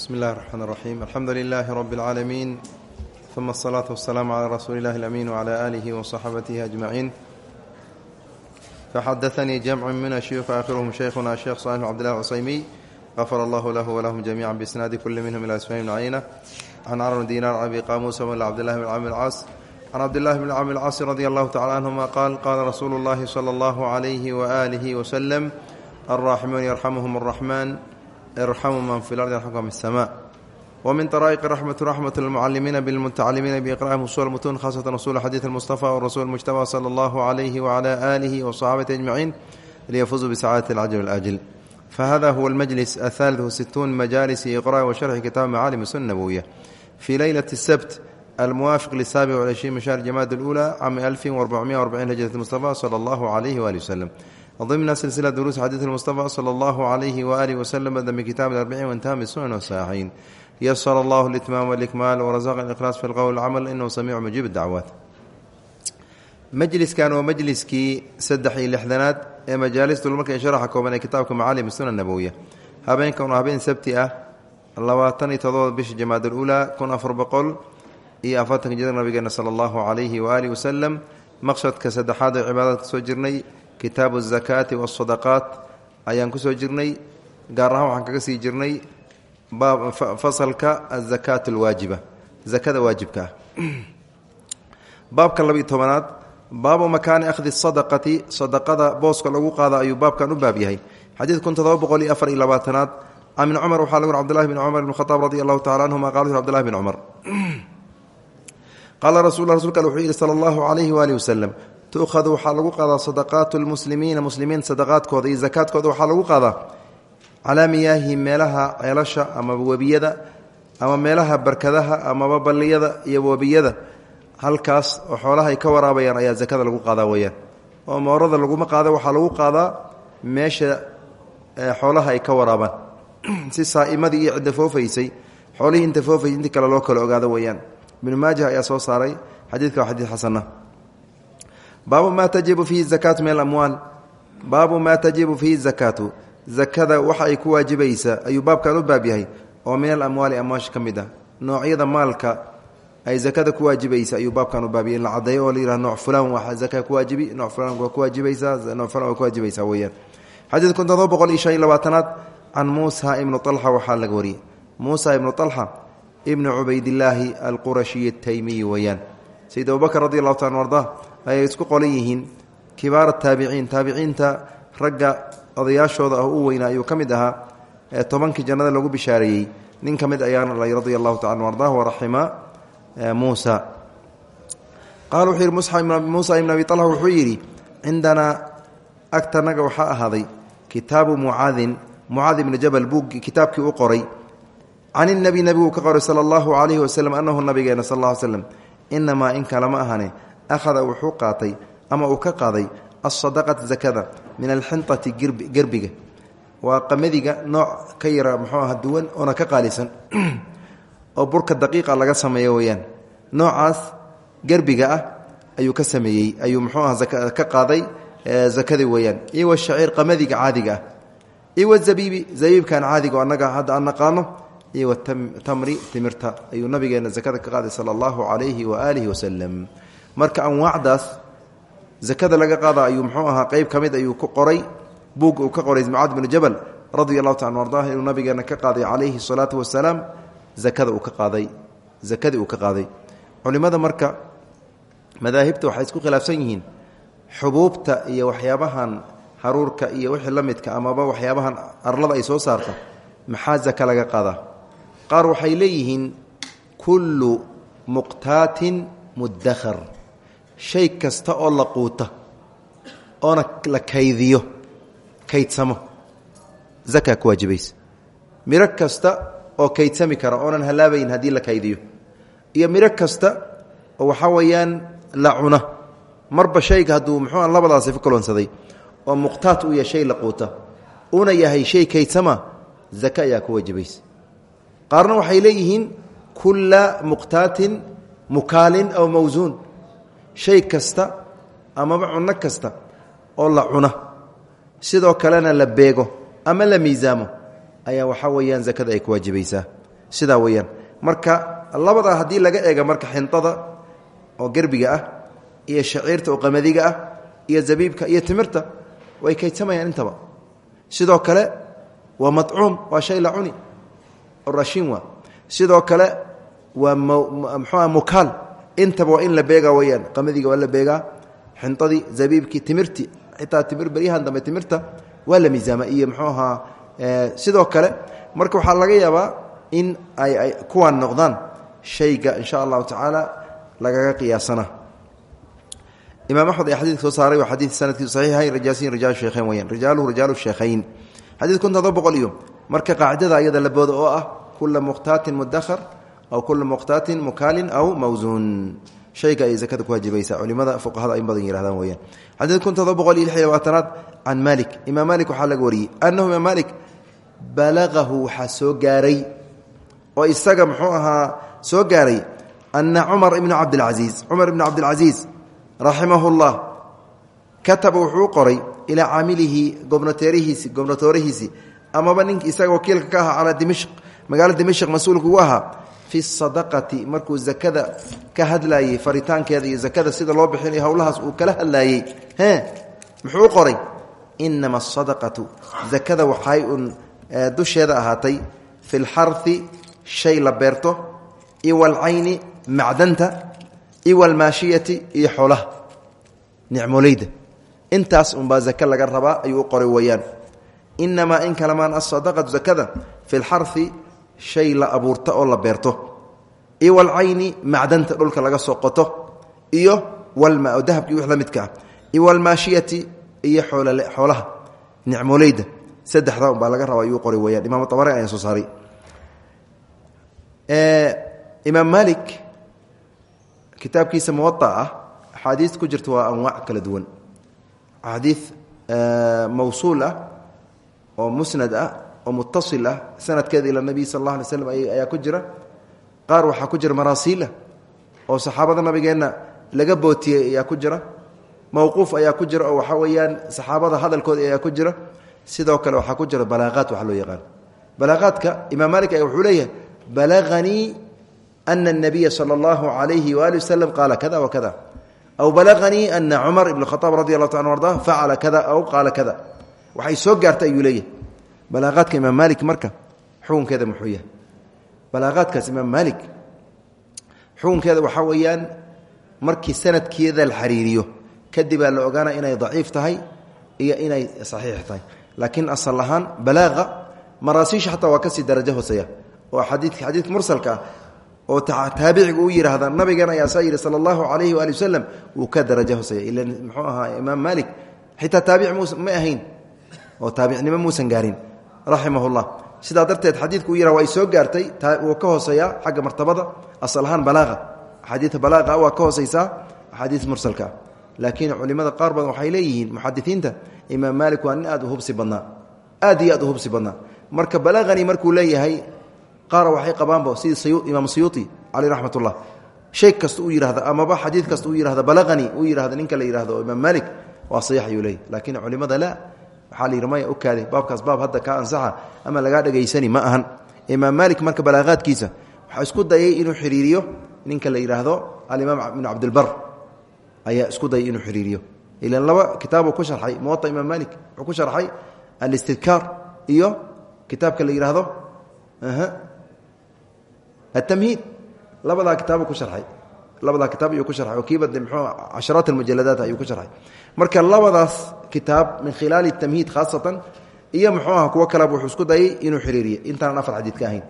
bsmi اllahi الرحmn الرaxيm alxamdu لilh rb العaalamiin ثuma الصlaaة والسlاam عlى rasuuli اllahi الأmin وعlى آlih وصaxaabatihi أجmaعin faxadaثnii jamc min الshuyuخ akhirhm shaykhuna sheekh صالح cbdالlah cusaymiy غafar اllah lah wlahm جamiعا bsnaadi kuli minhm ilى sfayim cayna can cr dinar abi qamusa ml cbdالlah bn cami اlcaas can cabdillahi bn cami اlcaas radi allahu tacala canهuma qaal qaala rasuulu اllahi slى اllah عlyh وآlih وslm الراحمون يرحمهم الرحمن irxamu man fi lardi yarxamka min asamaa wa min taraa'iqi raxmatu raxmat lmucalimiina bilmutacalimiina biiqraa'ihim usul mutuun khaasatan usul xadiid almustafa warasuul mujtaba sala allahu calayhi wacala aalihi wa saxaabati ajmaciin liyafuzuu bisacaadati alcajl walaajil fahada huwa almajlis ahaalidu situun majaalisi iqra'i wa sharxi kitaabi macaalim sunna nabowiya fii leylati sabt almuwaafiq lisaabic walcishriin min shahr jamaad alula cami alfin warbacumiya warbaciin hijrat mustafa sala allahu calayhi waali wasalam ضمن سلسلة دروس حديث المصطفى صلى الله عليه وآله وسلم بدأ من كتاب الأربعين وانتهى من السنن والصحيحين يسر الله الإتمام والإكمال ورزق الإخلاص في القول والعمل إنه سميع مجيب الدعوات majliskan waa majliskii saddex iyo lixdanaad ee majaalista marka sharaxa kooban ee kitaabka macaalim suna nabowiya habeenkan waa habeen sabti ah labaatan iyo todoba bisha jamaad ululaa kun afar boqol iyo afartanka jir nabigeena sala allahu calayhi waaalihi wasalam maqsadka saddexaad ee cibaadadka soo jirnay kitaabu azakaati wasadaqaat ayaan ku soo jirnay. Gaar ahaan waxaan kaga sii jirnay fasalka azakaat alwaajiba zakada waajibka. Ah baabka labiiy tobanaad baabu makaani akhdi sadaqati sadaqada booska lagu qaada ayuu baabkan u baab yahay. Xadiid kun todoba boqol afar iyo labaatanaad ibni cumar waxaa lagu cbdillahi bn cumar ibn khadaab radi allahu anhuma qala cbdillahi bn cumar. Qaala rasul rasulka al wuxuu yihi sala allahu calayhi waalihi tuukhadu waxaa lagu qaadaa sadaqaatu lmuslimiina muslimiin sadaqaadkooda iyo zakaadkooda waxaa lagu qaadaa calaa miyaahi meelaha ceelasha amaba webiyada ama meelaha barkadaha amaba balliyada iyo webiyada halkaas oo xoolaha ay ka waraabayaan ayaa zakada lagu qaadaa weyaan oo moorada laguma qaada waxaa lagu qaadaa meesha xoolaha ay ka waraabaan si saaimadii iyo cidda foofaysay xoolihii inta foofaysa inti kale loo kala ogaado weyaan ibnu maajah ayaa soo saaray xadiidka waa xadiid xasana baabu maa tajibu fiihi zakaatu min alamwaal. Baabu maa tajibu fiihi zakaatu. Zakada waxa ay ku waajibaysaa ayuu baabkan u baab yahay oo min alamwaali amwaasha ka mid ah. Noocyada maalka ay zakada ku waajibaysa ayuu baabkan u baabiyay in la cadeeyo oo la yihah nooc fulan waa zaka ku waajibi nooc fulan waa ku waajibaysaa nooc fulan waa ku waajibaysaa weeyaan. Xadiid kun todoba boqol iyo shan iyo labaatanaad can muusa ibnu طalxa waxaa laga wariyey muusa ibnu arda ayay isku qolan yihiin. Kibaara taabiciin taabiciinta ragga odayaashooda ah u weynaa ayuu ka mid ahaa. Ee tobankii jannada lagu bishaareeyey nin ka mid ayaana lay radia allahu tacala ardah waraxima muusa. Qaala wuxuu yidhi ibn abi alha wuxuu yidhi cindanaa agtanaga waxaa ahaaday kitaabu mucaadin mucaad ibni jabal buu kitaabkii u qoray. Can inabi nebiguu ka qoray sala allahu calayhi waslem annahu nabigeena sal ll slem inamaa in kalama ahane akhada wuxuu qaatay ama uu ka qaaday asadaqata zakada min alxintati gerbiga. Waa qamadiga nooc ka yara muxuu aha duwan oona ka qaalisan. Oo burka daqiiqa laga sameeyo weyaan noocaas gerbiga ah ayuu ka sameeyey ayuu muxuu aha ka qaaday zakadii weyaan iyo washaciir qamadiga caadiga ah. Iyo wazabiibi zabiibkan caadiga annaga hadda aan naqaano. Iyo watamri timirta ayuu nabigeena zakada ka qaaday sala allahu calayhi waaalihi wasalam marka anwaacdaas zakada laga qaada ayuu muxuu ahaa qeyb ka mid ayuu ku qoray. Buug uu ka qoray mucaad binu jabal radia allahu taala ardah inuu nabigeena ka qaaday calayhi salaatu wasalaam zakada uu ka qaaday. Zakadii uu ka qaaday. Culimada marka madaahibta waxay isku khilaafsan yihiin xubuubta iyo waxyaabahan haruurka iyo wixii la midka amaba waxyaabahan arlada ay soo saarta maxaa zaka laga qaadaa? Qaar waxay leeyihiin kullu muqtaatin mudakhar shay kasta oo la quuta oona la kaydiyo kaydsamo. Zakaa ku waajibaysa. Miro kasta oo kaydsami kara oonan halaabayn haddii la kaydiyo. Iyo miro kasta oo waxaa weeyaan la cuna marba shayga hadduu muxuua labadaasi kalonsaday oo muqtaat u yahay shay la quuta una yahay shay kaydsama zaka ayaa ku waajibaysa. Qaarna waxay leeyihiin kulla muqtaatin mukaalin aw mawsuun shay kasta amaba cunno kasta oo la cuna. Sidoo kalena la beego ama la miisaamo ayaa waxaa weeyaan zakada ay ku waajibaysaa. Sidaa weeyaan marka labadaa haddii laga eega marka xintada oo gerbiga ah iyo shaciirta oo qamadiga ah iyo zabiibka iyo timirta way kaydsamayaan intaba. Sidoo kale waa macuum waa shay la cuni. Oo raashin waa. Sidoo kale waa mukaal intaba waa in la beega weyaan qamadiga waa la beegaa xintadii zabiibkii timirtii xitaa timir beryahan dambe timirta waa la miisaama iyo ahaa sidoo kale marka waxaa laga yaabaa in ay kuwaan noqdaan shayga insha allahu tacaala lagaga qiyaasana. Imaam axmed ee xadidka soo saaray waa xadiid sanadkiisu saxiixayn rajaasin rijaal sheekhayn weyaan rijaaluhu rijaalu sheekhayn xadiid kun todoba boqol iyo marka qaacidada ayada labooda oo ah kula mukhtaatin mudahar aw kula mukhtaatin mukaalin aw mawsuun shayga ay zakada ku wajibaysa culimada fuqahada in badan yirahdaan weyaan xadiid kun todoba boqol iyo lix iyo labaatanaad can malik imaam malik waxaa laga wariyey annahu imaam malik balagahu waxaa soo gaaray oo isaga muxuu ahaa soo gaaray ana cumar ibna cabdilcasiis cumar ibna cabdilcasiis raximahu llah kataba wuxuu qoray ilaa caamilihi gobnateerihiisi gobnatoorihiisi amaba nink isaga fi sadaqati markuu zakada ka hadlayey faritaankeeda iyo zakada sida loo bixinayo howlahaas uu kala hadlayey e muxuu qoray? Inama asadaqatu zakada waxay un dusheeda ahaatay fi lxari shay la beerto iwalcayni macdanta iwalmaashiyati iyo xoolaha. Nicmoleyda intaas unbaa zake laga rabaa ayuu u qoray weeyaan. Inamaa in kalamaan asadaqatu zakada fi lxari shay la abuurta oo la beerto. Iwalcayni macdanta dhulka laga soo qoto iyo dahabki wix la midka ah. Iwalmaashiyati iyo xoolaha. Nicmoleyda saddexda unbaa laga rabaa ayuu qoray weyaan imaam abari ayaa soo saaray. Imaam malik kitaabkiisa muwaaa ah axaadiis ku jirta waa anwaac kala duwan. Axaadii mawsuul ah oo mutail ah sanadkeeda ilaa nabiy sal alla alay slam ayaa ku jira. Qaar waxaa ku jira maraasiila ah oo saxaabada nabigeenna laga bootiyey ayaa ku jira. Mawquuf ayaa ku jira oo waxaa weeyaan saxaabada hadalkooda ayaa ku jira. Sidoo kale waxaa ku jira balaaqaat waxa loo yaqaan. Balaaqaadka imaam maalik ayaa wuxuu leeyahay balaganii ana anabiya sala allahu calayhi waali wasalam qaala kada wa kada. Aw balaganii ana cumar ibn khaaab radi allahu ta an arda facala kada aw qaala kada. Waxay soo gaartay ayuu leeyahay balaaqaadka imaam malik marka xukunkeeda muxuu yahay. Balaaqaadkaas imaam malik xukunkeeda waxaa weeyaan markii sanadkeeda la xariiriyo kadibaa la ogaana inay daciif tahay iyo inay saxiix tahay. Laakiin asal balaaqa maraasiisha xataa waa ka sii darajo hooseeya. Oo xadiidka xadiidka mursalka ah oo taabiciga uu yidhaahda nabigan ayaa saa yidhi sala allahu calayhi waali ka darajo hooseeya. Ila muxuu ahaa imaam maalik xitaa ma ahayn oo taabicnimo muusan gaarin raximah llah sidaa darteed xadiidku waa ay soo gaartay wuu ka hooseeyaa xagga martabada asal ahaan balaaqa. Axaadiia balaaqa waa ka hooseysaa axaadiis mursalka. Ah laakiin culimada qaar badan waxay leeyihiin muxadisiinta imaam maalik waa nin aad u hubsi badnaa. Aad iyo aad u hubsi badnaa. Marka balaqani markuu leeyahay qaara waxay qabaanba sidii imaam siyuuti caleyh raxmat ullah shay kasta uu yihahda amaba xadiid kasta uu yihahda balaqani uu yihahda ninka la yihahdo imaam maalik waa saxiix ayuu leeyahy culimada la waxaa la yidhi maya u kaade baabkaas baab hadda kaa ansaxa ama lagaa dhegaysani ma ahan. Imaam maalik marka balaaqaadkiisa waxaa isku dayay inuu xiriiriyo ninka la yidhaahdo alimaam ibnu cabdilbar ayaa isku dayay inuu xiriiriyo. Ilan laba kitaabuu ku sharxay muwaa imaam malik wuxuu ku sharxay alistidkaar iyo kitaabka la yidhaahdo atamhiid labadaa kitaabu ku haray labadaa kitaab ayuu ku haray oo kiiba mxuu casharaat ayuu ku sharxay. Marka labadaas kitaab min khilaali tamhiid khaasatan iyo muxuu aha kuwo kaleba wuxuu isku dayay inuu xiriiriye intaanan afar xadiid ka ahayn.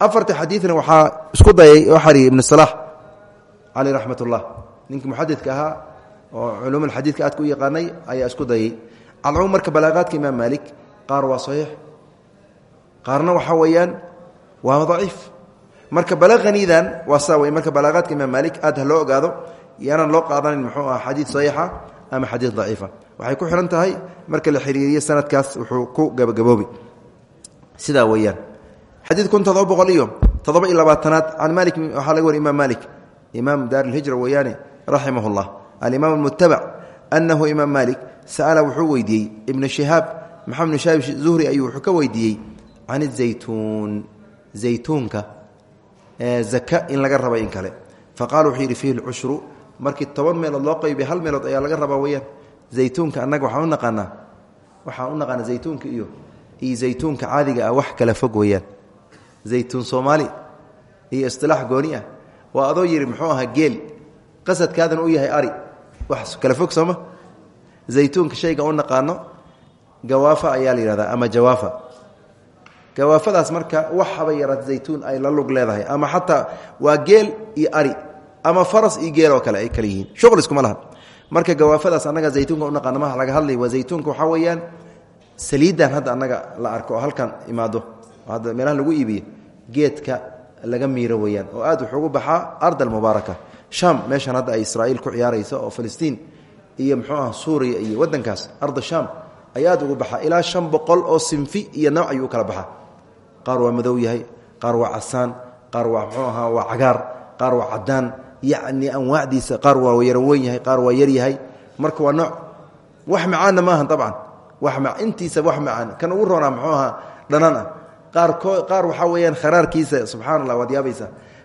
Afarta xadiidna waxaa isku dayay oo xariiriyay ibn salaax caleyh raxmat ullah ninkii muxadidka ahaa oo culuumulxadiidka aadka u yaqaanay ayaa isku dayay. Alcumuum marka balaaqaadka imaam maalik qaar waa saxiix qaarna waxaa weeyaan waa daciif marka balaqanidan waa saa wey marka balaaqaadka imaam maalik aad ha loo ogaado yaanaan loo qaadanin muxuu aha xadiid saxiixa ama xadiid daciifa. Waxay ku xihan tahay marka la xiriiriyo sanadkaas wuxuu ku gabagaboobi. Sidaa weeyaan. Xadiid kun todoba boqol iyo toddoba iyo labaatanaad can malik waxaa laga wariy imaam malik imaam daar ilhijra weeyaane raximah llah alimaam almutabac annahu imaam malik sa'ala wuxuu weydiiyey ibna shihaab maxamed bn shahaab zuhri ayuu wuxuu ka weydiiyey can izaytuun zaytuunka zaka in laga raba in kale. Fa qaala wuxuu yidhi fiihi lcushru. Markii toban meelood loo qaybiya hal meelood ayaa laga rabaa weyaan zaytuunka annaga waxaan u naqaanaa waxaan u naqaanaa zaytuunka iyo iyo zaytuunka caadiga ah wax kala fog weyaan zaytuun soomaali iyo istilaax gooni ah. Waa adoo yidhi muxuu ahaa geel? Qasadkaadana u yahay ari. Wax kala fog sooma zaytuunka shayga u naqaano gawaafa ayaa la ama jawaafa gawaafadaas marka wax haba yaraad zaytuun ay la lug leedahay ama xataa waa geel iyo ari ama faras iyo geel oo kale ay kale yihiin. Shuql iskuma marka gawaafadaas annaga zaytuunka u naqaano maha laga hadlay waa zaytuunka waxaa weeyaan saliidan hadda annaga la arko halkan imaado. Hadda meelaha lagu iibiye geedka laga miiro weyaan oo aad wuxuu ugu baxaa ard almubaaraka sham meeshan hadda ay israa'iil ku ciyaarayso oo filistiin iyo muxuu ah suuriya iyo wadankaas arda sham ay ugu baxaa ilaa shan oo sinfi iyo nooc ayuu u kala baxaa qaar waa madow yahay qaar waa casaan qaar waa ahaa waa cagaar qaar waa cadaan yacni anwaacdiisa qaar waa yaro weyn yahay qaar waa yar yahay. Marka waa nooc wax macaanna maaha dabcan. Wax intiisa wax macaan kan ugu roonaa muxuu ahaa ah qaarko qaar waxaa weeyaan kharaarkiisa subxana allah waad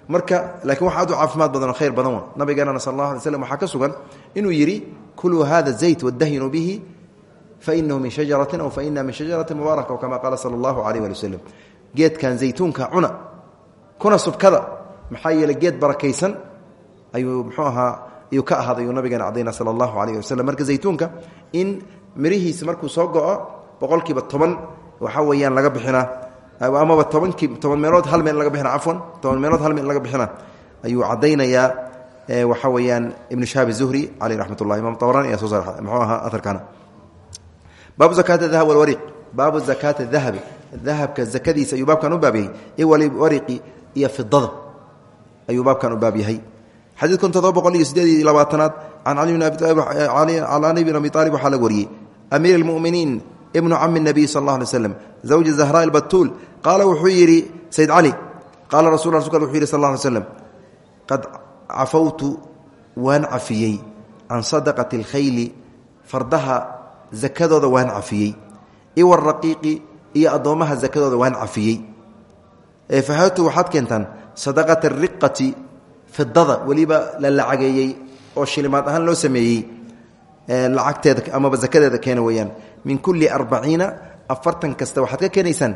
marka laakiin wax aad caafimaad badan oo khayr badan wa nabigeenana sal allah alay waxaa ka sugan inuu yidhi kuluu hada zayt wadahinuu bihi fainahu min shajaratin aw faina min shajarati mubaaraka kama qaala sala allahu alayh ali geedkan zaytuunka cuna kuna subkada maxaa yeeley geed barakaysan ayuu mxuu ahaa ayuu ka ahaaday uu nabigeena cadayna sala allahu alayh waslem marka zaytuunka in mirihiisa markuu soo go-o boqolkiiba toban waxaa weeyaan laga bixinaa. Amaba tobankii toban meelood hal meel laga bixina cafwan toban meelood hal meel laga bixina ayuu caddaynayaa waxaa weeyaan ibnu shahaab zuhri caleyh raxmat ullahi imam tabrani ayaa soo saar muxuu ahaa aharkana baabu zakaat dahab walwariq baabu zakaati dahabi dahabka zakadiisa ayuu baabkan u baab yahay. Iwalwariqi iyo fidada ayuu baabkan u baab yahay. Xadiid kun todoba boqol iyo sideed iyo labaatanaad can cali bn abi aalib waxaa laga wariyey. Amiir almuminiin ibnu cami nabiy sal alla alay slam zawji zahra batuul qaala wuxuu yidhi sayd cali qaala rasulka wuxuu yidhi sal lla alay slam qad cafawtu waan cafiyey. Can sadaqati alkhayli fardaha zakadooda waan cafiyey iwa raqiiqi iyo addoommaha zakadooda waan cafiyey. Fahaatu waxaad keentaan sadaqata ariqati fidada weliba la lacageeyey oo shilimaad ahaan loo sameeyey lacagteeda amaba zakadeeda keena weeyaan. Min kulli arbaciina afartan kasta waxaad ka keenaysaan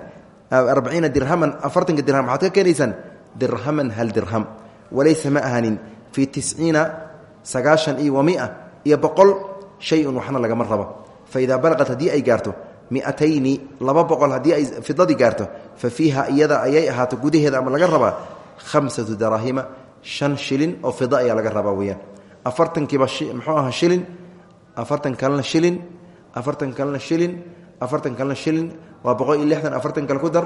arbaciina dirhaman afartanka dirham waxaad ka keenaysaan dirhaman hal dirham. Walaysa ma ahanin fii tisciina sagaashan iyo wa iyo boqol shay-un waxna lagama rabo. Fa idaa balaqat haddii ay gaarto miatayni laba boqol haddii ay fidadii gaarto fa fiiha iyada ayay ahaato gudaheeda ama laga rabaa khamsatu daraahima shan shilin oo fida ayaa laga rabaa weyaan afartankiiba muxuu aha shilin afartan kalena shilin afartan kalena shilin afartan kalena shilin waa boqol iyo lixdan afartan kale ku dar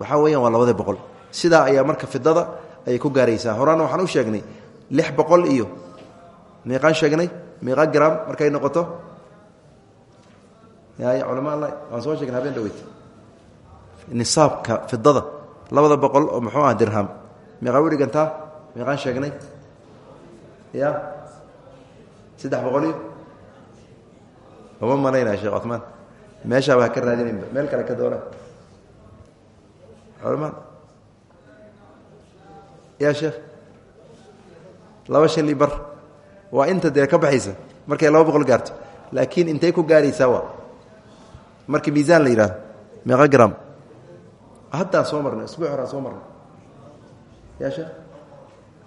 waxaa weeyaan waa labada boqol. Ayaa marka fidada ayay ku gaaraysaa. Horaana waxaan u sheegnay lix iyo meeqaan sheegnay meeqa gram markay noqoto culama waan soo sheegnay habeen dhaweyt nisaabka fidada labada boqol oo muxuu ah dirham meeqaa u dhigantaa? Sheegnay? Ya saddex boqol iyo? Uma malaynaya sheekh cumaan meeshaaba ha ka raadinayba meel kale ka doona culama ya sheekh? Laba shali bar. Waa inta dee ka baxaysa. Markay laba boqol gaarto. Laakiin intay ku gaaraysaa waa markii miisaan la yidhahdo meeqa gram. Haddaan soo marnay isbuuc horaan soo marnay. Ya sheekh?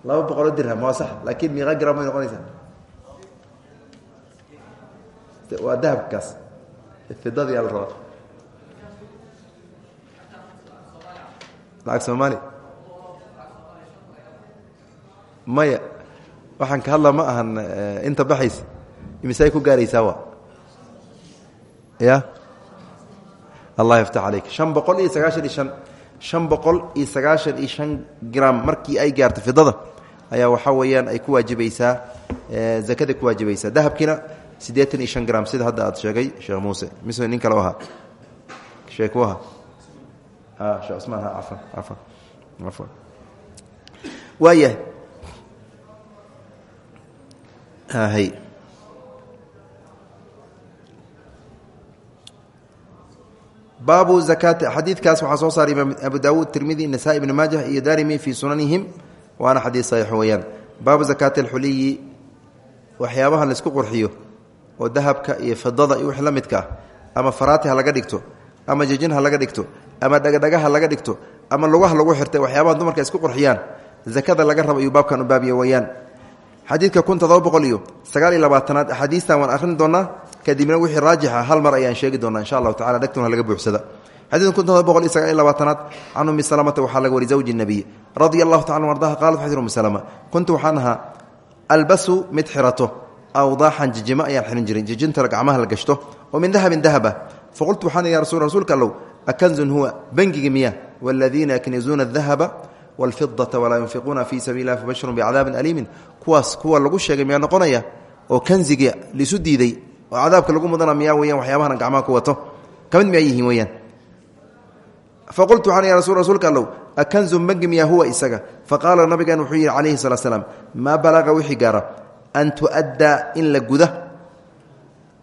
Laba boqoloo dirham waa sax laakiin meeqa gram bay noqonaysaa waa dahabkaas. Fidadii aa la rabaa. Lacag soomaali. Maya waxaan ka hadlaa ma ahan inta baxaysa. Imisay ku gaaraysaa wa ya allah yaftax calayk shan boqol iyo sagaashan shan shan boqol iyo sagaashan shan gram markii ay gaarto fidada ayaa waxaa weeyaan ay ku waajibaysaa zakada ku waajibaysaa. Dahabkiina siddeetan shan gram sida hadda aad sheegay sheekh muuse. Mise nin kale ahaa sheekh u ahaa shekh cusmaan ha cafan cafan cafan waayahay. Hay baabu zakaati xadiidkaas waxaa soo saaray imaam abu daawuud tirmidi nasaa ibni maajah iyo daarimi fii sunanihim waana xadiid saxiix weeyaan. Baabu zakaati alxuliyi waxyaabaha la isku qurxiyo oo dahabka iyo fidada iyo wix la midka ah ama faraati ha laga dhigto ama jejin ha laga dhigto ama dhagadhagaha laga dhigto ama lugaha lagu xirtay waxyaabaha dumarka isku qurxiyaan zakada laga rabo ayuu baabkan u baabiya weyaan xadiidka kun todoba boqol iyo sagaal iyo labaatanaad axaadiistan waan akhrin doonaa kadibna wixii raajixa hal mar ayaan sheegi doonaa insha allahu tacala dhegtuna laga buuxsada. Xadiidka kun todoba boqol iyo sagaal iyo labaatanaad can ummi salamata waxaa laga wari zawji nabiy radia allahu tacala ardaha qaalat waxay tir ummi salama kuntu waxaan ahaa albasu mid xirato awdaaxan jijimo ayaan xirin jiray jijinta gacmaha la gashto oo min dahabin dahaba faqultu waxaan ya rasul rasuulka allow akanzun huwa bangiga miya waladiina yaknizuuna adahaba wاlfidata walaa yunfiquuna fii sabiili lah fabashirun bicadaabin aliimin kuwaas kuwa lagu sheegay miyaa noqonaya oo kanziga lisu diiday oo cadaabka lagu mudana miyaa weyaan waxyaabahan gacmaha ku wato ka mid miyaa yihiin weyaan faqultu waxaan ya rasul rasuulka allow akanzun bangi miyaa huwa isaga faqaala nabigan wuxuu yidhi calayhi salaa slaam maa balaqa wixii gaara an tuaddaa in la guda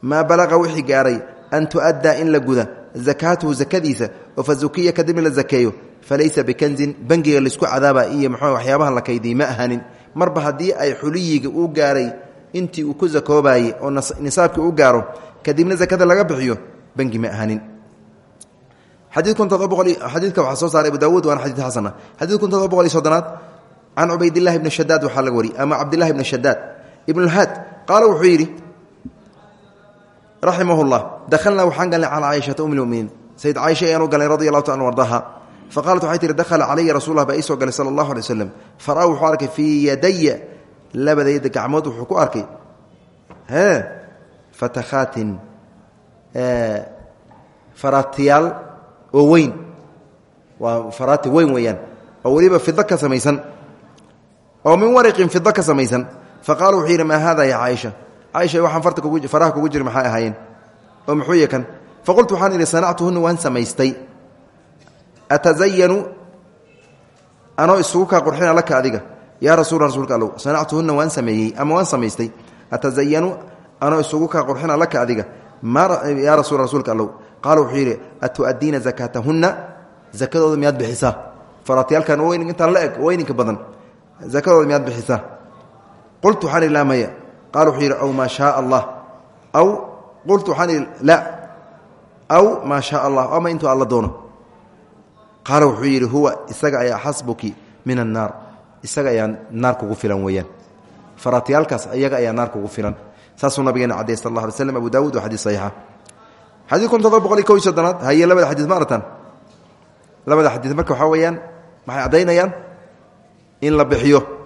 maa balaqa wixii gaaray an tuaddaa in la guda zakaatuhu zakadiisa oo fa zukiya kadibna la zakeeyo falaysa bikanzin bangiga la isku cadaaba iyo mxuu waxyaabahan la kaydiy ma ahanin marba haddii ay xuliyiga uu gaaray intii uu ku zakoobayey oo nisaabkii u gaaro kadibna zakada laga bixiyo bangi ma ahanin xadiidka waxaa soo saaray abu daawuud waana xadiid xasana. Xadid kun todoba boqol iyo soddonaad can cubaydillahi ibni shadaad waxaa laga wari ama cabdillahi ibni shadaad ibnulhaad qaala wuxuu yidhi raximah llah dakhalnaa waxaan galnay calaa caaishata um lmuminiin sayid caaisha ayaan u galnay radi allahu ta an ardaha faqaalat waxay tihi dakhala calaya rasulah baa ii soo galay sala allahu alay waslam fara wuxuu arkay fii yadaya labadayda gacmood wuxuu ku arkay. Fatakhaatin faraatiyaal oo weyn. Waa faraati weyn weeyaan. Oo weliba fido ka samaysan. Oo min wariqin fido ka samaysan. Faqala wuxuu yidhi maa hada ya caaisha caaisha waxaan faraha kugu jiri maxay ahaayeen? Oo muxuu yakan faqultu waxaan idhi sanactuhuna waan samaystay. Atazayanu? Anoo isugu kaa qurxina laka adiga. Yaa rasuula rasuulka allow sanactuhuna waan sameeyey ama waan samaystay. Atazayanu? Anoo isugu kaa qurxina laka adiga. Yaa rasuula rasuulka allow. Qaala wuxuu yidhi atu'addiina zakaatahunna zakadooda miyaad bixisaa faraatiyaalkan weyn intaan la eg weyninka badan. Zakadooda miyaad bixisaa qultu waxaan idhi laa qaala wuxuu yidhi aw maa shaaa allah aw qultu waxaan idhi la aw maa shaaa allah ama intuu alla doono qaala wuxuu yidhi huwa isaga ayaa xasbuki min annaar isaga ayaa naar kugu filan weeyaan faraatiyaalkaas iyaga ayaa naar kugu filan saasuu nabigeena cadey sal alla alay slam abu daawud waa xadiis saxiixa xadiid kun todoba boqol iyo kow iyo soddonaad haye labada xadiis ma aragtaan labada xadiis marka waxaa weeyaan maxay caddaynayaan in la bixiyo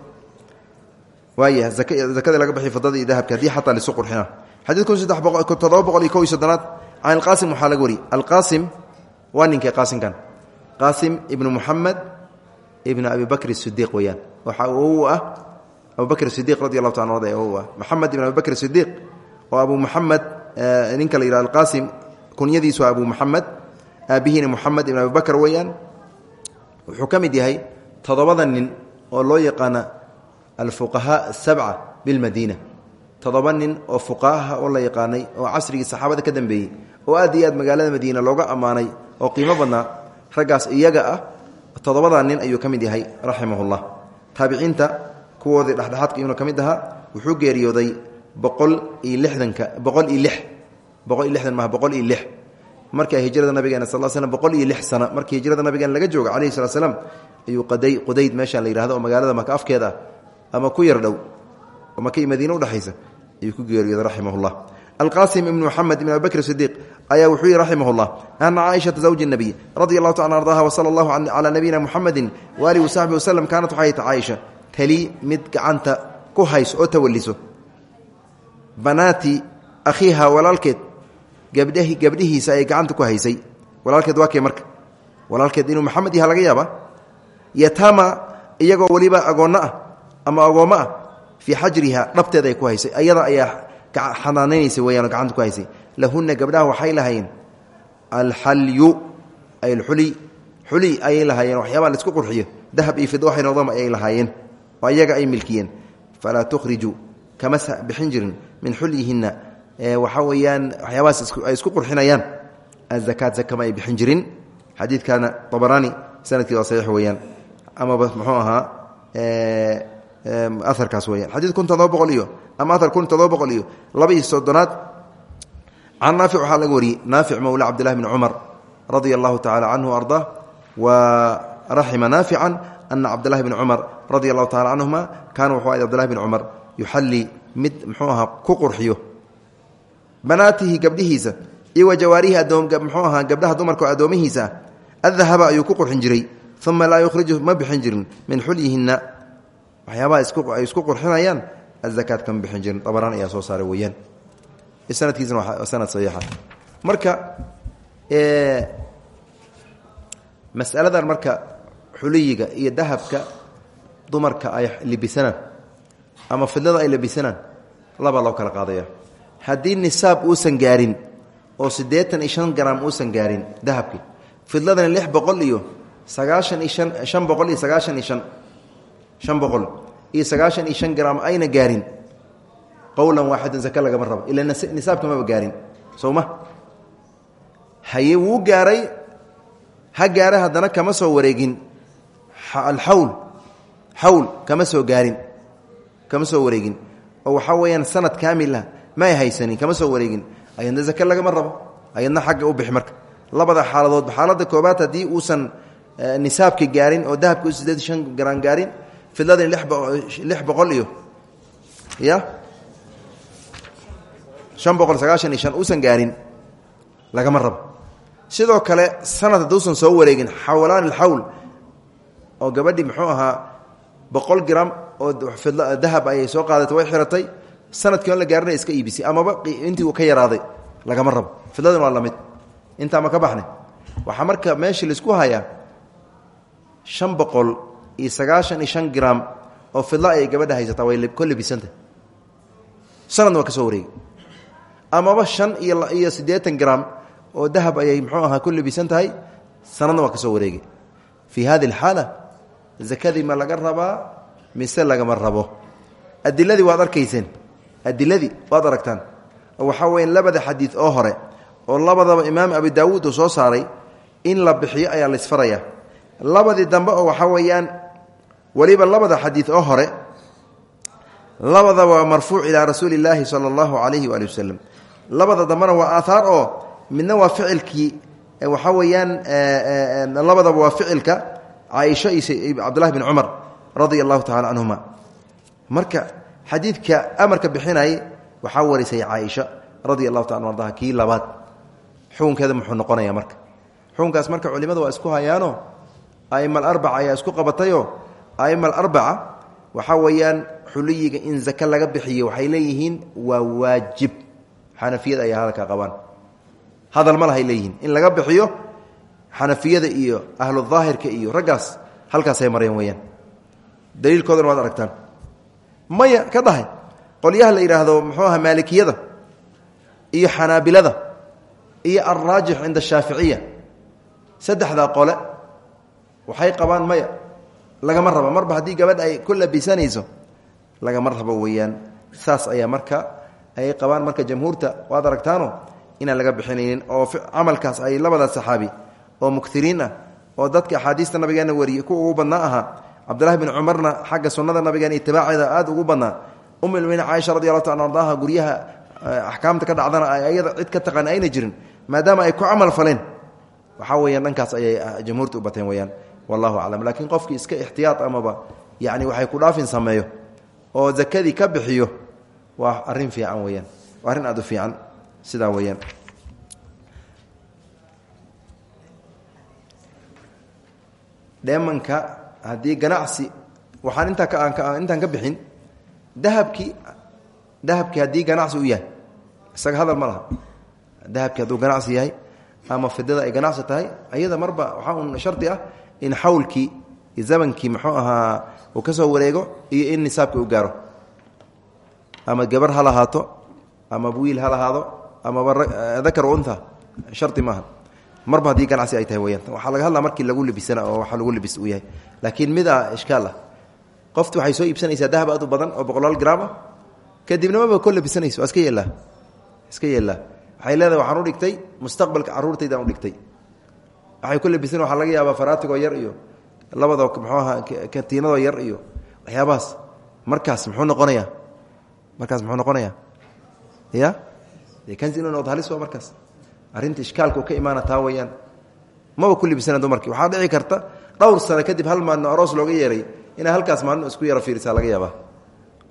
waaya zakada laga bixiyo fadada iyo dahabka haddii xataa lisu qurxina xadiid kun saddex boqo toddoba boqol iyo kow iyo soddonaad can alqaasim waxaa laga wariyey. Alqaasim waa ninkay qaasimkan. Qaasim ibnu muxamed ibnu abi bakr sidiiq weeyaan. Waxa u ah abu bakr sidiq radi allahu taala arda u ah. Moxamed ibn abi bakr sidiiq oo abu muxamed ninka la yihah alqaasim kunyadiisu waa abu muxamed aabihiina moxamed ibn abi bakr weeyaan. Wuxuu ka mid yahay toddobada nin oo loo yaqaana alfuqahaa asabca bilmadiina toddoba nin oo fuqahaha oo la yaqaanay oo casrigii saxaabada ka dambeeyey oo aad iyo aad magaalada madiina looga ammaanay oo qiimo badnaa raggaas iyaga ah toddobadaa nin ayuu ka mid yahay raximahullah taabiciinta kuwoodii dhexdhexaadka inuu ka mid ahaa wuxuu geeriyooday boqol iyo lixdanka boqol iyo lix boqol iyo lixdan lix sano markii hijrada nabigeena laga jooga calayhi salat slam ayuu qaday qudayd meeshaan la yihahdo oo magaalada maka afkeeda ama ku yar dhow oo maka iyo madiine udhexaysa ayuu ku geeriyooday raximahullah. Alqaasim ibn moxamed ibn abi bakr sidiiq ayaa wuxuu yihi raximahullah ana caaishata zawji nabiy radi allahu taala ardaha wasala allahu calaa nabiyina muxamedin waalihi wasaxbi waslem kaanat waxay ta tali mid gacanta ku hayso oo tawaliso banaati akhiiha walaalkeed gabdhahi gabdhihiisa ay ku haysay. Walaalkeed waa marka? Walaalkeed inuu maxamed yaha laga yaaba iyagoo weliba agoonno ah ama agoommo ah fii xajriha dhabteeda ay ku haysay. Ayada ayaa xanaanaynaysa weyaano gacanta ku haysay. Lahunna gabdhaha waxay lahaayeen alxalyu ay alxuli. Xuli ayay lahaayeen waxyaabaa la isku qurxiyo. Dahab iyo fid waxay noqdama ayay lahaayeen. Oo iyaga ay milkiyeen. Falaa tukhriju kama bixin jirin min xulyihinna waxaa weeyaan waxyaabahaas ay isku qurxinayaan. Azakaat zakama ay bixin jirin. Xadiidkana sannadkii waa saxiix weeyaan. Amaba muxuu ahaa aarkaas weyaan xadiid kun todoba boqol iyo ama aar kun todoba boqol iyo laba iyo soddonaad. Can naafic waxaa laga wariyey naafic mowla cabdillahi bni cumar radia allahu tacala canhu wa raxima naafican ana cabdillahi bni cumar radia allahu tacala canhuma kaana wuxuu ayd abdillahi bni mid muxuu ku qurxiyo. Banaatihi gabdhihiisa iyo wa jawaarihi muxuu ahaa gabdhaha dumarka oo addoomihiisa ah adahaba ku qurxin jiray uma laa yukhriju ma bixin jirin min xulyihina waxyaabaha ay isku qurxinayaan azakaat kama bixin jirin. Abaraan ayaa soo saaray weyaan sanadkiisana waa sanad saxiixa. Marka masaladan marka xuliyiga iyo dahabka dumarka ay libisanaan ama fidlada ay libisanaan labaa loo kala qaadaya. Haddii nisaab uusan gaarin oo siddeetan iyo shan gram uusan gaarin dahabki fidladana lix boqol iyo sagaashan iyo shan shan boqol iyo sagaashan iyo shan shan boqol iyo sagaashan iyo shan gram ayna gaarin. Qowlan waaxidan zake lagama rabo ila nisaabka maba gaarin. Soo ma? Haye wuu gaaray ha gaara haddana kama soo wareegin. Alxawl xawl kama soo gaarin kama soo wareegin. Oo waxaa weeyaan sanad kaamilah ma ay haysanin kama soo wareegin. Ayadna zake lagama rabo ayadna xagga u bixi marka. Labada xaaladood xaaladda koobaad haddii uusan nisaabka gaarin oo dahabka u shan garaan gaarin fidladin lix boqol iyo ya? Shan boqol sagaashan iyo gaarin lagama rabo. Sidoo kale sanad hadduusan soo wareegin xawalaan alxawl oo gabadhii muxuu ahaa boqol gram oo dahab ayay soo qaadatay way xiratay. Sanadkii on la gaarina iska iibisay amaba intii uu ka yaraaday lagama rabo. Fidladan waa la mid intaa ma ka baxnay waxaa marka meeshii la isku hayaa iyo sagaashan iyo shan gram oo fidla ay gabadha haysataa way ko labisanta sanadna waa soo wareegi amaba shan iyo iyo siddeetan gram oo dahab ayay muxuu ahaa ku labisan tahay sanadna waa ka soo wareegi fii hadi alxaala zakadii ma laga rabaa mise lagama rabo. Adiladii waad arkayseen adiladii waad aragtaan. Waxaa weya labada xadiid oo hore oo labadaba imaam abi daawuud uu soo saaray in la bixiyo ayaa laisfaraya labadii dambe oo waxaa weeyaan weliba labada xadiid oo hore labadaba waa marfuuc ilaa rasuuli illaahi sala allahu calayhi waali wasalam labada dambena waa aaaar oo midna waa ficilkii waxaa weeyaan labadaba waa ficilka caaisha iyo cabdullahi bin cumar radia allahu tacala marka xadiidka amarka bixinay waxaa warisay caaisha radia taala ardaha kii labaad. Xukunkeeda muxuu noqonaya marka. Xukunkaas marka culimada waa isku hayaano aima alarbaca ayaa isku qabatayoo aima alarbaca waxaa weeyaan xuliyiga in zake laga bixiyo waxay leeyihiin waa waajib. Xanafiyada ayaa hadalka qabaan. Hadal ma lahay leeyihiin. In laga bixiyo xanafiyada iyo ahludaahirka iyo raggaas halkaasay mareen weyaan daliilkoodana waad aragtaan. Maya ka dhahay. Qolyaha la yidhaahdo muxuu aha iyo xanaabilada? Iyo alraajix cinda ashaaficiya saddexdaa qole. Waxay qabaan maya lagama rabo. Marba haddii gabadh ay ku labisanayso lagama rabo weeyaan. Saas ayaa marka ay qabaan. Marka jamhuurta waad aragtaano inaan laga bixinaynin oo camalkaas ay labada saxaabi oo muktiriin ah oo dadka axaadiista nabigeena wariyey kuwa ugu badnaa ahaa cabdulahi bin cumarna xagga sunnada nabigeena itibaaceeda aad ugu badnaa. Umilmina caaisha radi allahu taala ardaha guryaha axkaamta ka dhacdana ayada cid ka taqaan ayna jirin maadaama ay ku camal faleen. Waxaa weyaan dhankaas ayay jamhuurta u bateen weyaan wallahu aclam laakiin qofkii iska ixtiyaad amaba yani waxay ku dhaafin sameeyo oo zakadii ka bixiyo waa arrin fiican weyaan arrin aad u fiican. Sidaa weyaan dheemanka haddii ganacsi waxaan intaa intaan ka bixin dahabkii dahabkii haddii ganacsi u yahay isaga hadal ma laha. Dahabkii ganacsi yahay ama fidada ay ganacsi tahay ayada marba waxaa un ah in xawlkii zamankii muxuu ahaa uu ka soo wareego iyo in nisaabkii u gaaro. Ama gabar ha lahaato ama wiil ha lahaado amaba dakar unha shardi maaha. Marba haddii ganacsi ay tahay weyaan waxaa laga hadlaa markii lagu labisana oo waxa lagu labis uu yahay. Laakiin mida ishkaal ah qofti waxay soo iibsanaysaa dahab aad u badan oo boqolaal gram ah kadibna maba ko labisanayso iska yeelaa iska yeelaa waxay leedahay waxaan u dhigtay mustaqbalka carruurtaydaan u dhigtay waxay ku labisan waxaa laga yaabaa faraatigoo yar iyo labadoo muxuu ahaa katiinadoo yar iyo waxyaabahaas. Markaas muxuu noqonayaa? Markaas muxuu noqonayaa? Ya? Kanzi inuu noqdo halis waa markaas. Arrinta ishkaalka uu ka imaana taa weeyaan. Maba ku libisana dumarkii waxaa dhici karta dhowr sano kadib hal maalin aroos looga yeeray inay halkaas maalin isku yaro fiirisaa laga yaabaa.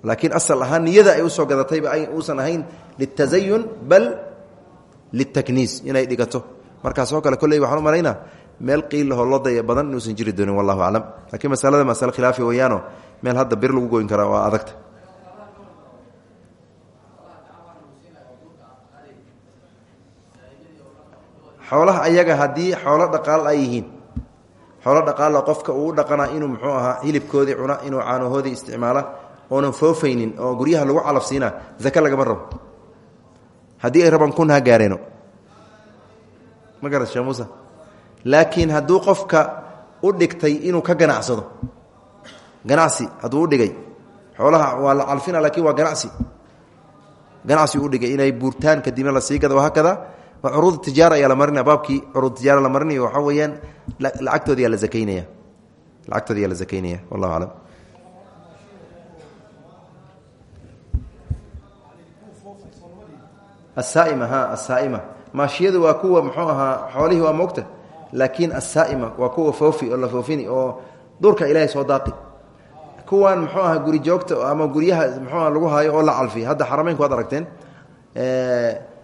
Laakiin asal ahaan niyada ay u soo gadatayba uusan ahayn litazayun bal litakniis inay dhigato markaas oo kale kolley waxaan u malaynaa meel qiillahoo loo daya badan inuusan jiri doonin wallahu aclam laakiin masalada masale khilaafi weeyaano meel hadda bir lagu goyn karaa waa adagta. Xoolaha ayaga haddii xoolo dhaqaal ay yihiin xoolo dhaqaala qofka uu dhaqana inuu muxuu ahaa hilibkoodii cuna inuu caanahoodii isticmaala oonan foofaynin oo guryaha lagu calafsiina zake lagama rabo. Haddii ay rabaan kun ha gaareeno ma garat shee laakiin hadduu qofka u dhigtay inuu ka ganacsado ganacsi hadduu udhigay xoolaha waa la calfina laakiin waa ganacsi. Ganacsi udhigay inay buurtaan kadibna la sii gado hakada curuud tijaara ayaa la marinaya baabkii curuud tijaara la marinaya waxaa weeyaan lacagtoodi yaa la zakaynaya. Lacagtoodi yaa la zakaynaya wallahu aclam. Asaaima ha asaaima maashiyadu waa kuwa muxuu ahaa xoolihii waa moogta laakiin asaaima waa kuwa foofi oo la foofini oo duurka ilaahay soo daaqi. Kuwan muxuu ahaa guri joogta ama guryaha muxuu aha lagu haayo oo la calfi hadda xarameynku waad aragteen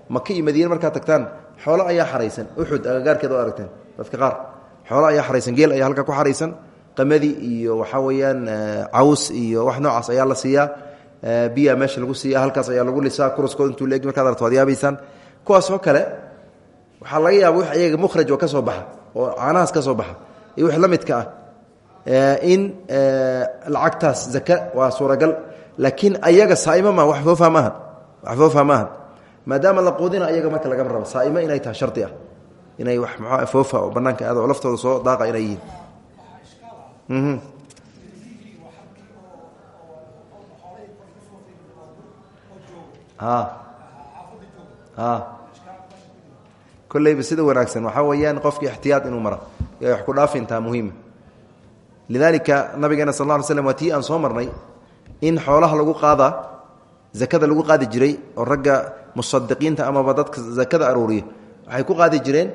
maka iyo madiine markaad tagtaan xoolo ayaa xaraysan. Uxud agagaarkeed oo aragteen dadka qaar. Xoolo ayaa xaraysan geel ayaa halkaa ku xaraysan. Qamadi iyo waxaa weeyaan caws iyo wax noocaas ayaa la siiyaa. Biya meesha lagu siiya halkaas ayaa lagu lisaa. Kuraskood intuu leeg markaad aragto waad yaabaysaan kuwaas oo kale waxaa laga yaaba wix ayaga mukhraj oo ka soo baxa oo caanahaas ka soo baxa iyo wix la midka ah in lacagtaas zaka waa suuragal laakiin ayaga saaima ma wax foofa maaha wax foofa maaha maadaama la quudina ayaga marka lagama rabo saaimo inay tahay shardi ah inay wax mxua foofa oo banaanka aad oo laftooda soo daaqa inay yihiin koleyba sida wanaagsan. Waxaa weeyaan qofki ixtiyaad inuu mara wax ku dhaafintaa muhiima lidaalika nabigeena sal lla ly slam waa tii aan soo marnay in xoolaha lagu qaadaa zakada lagu qaadi jiray oo ragga musadiqiinta amaba dadka zakada arooriya waxay ku qaadi jireen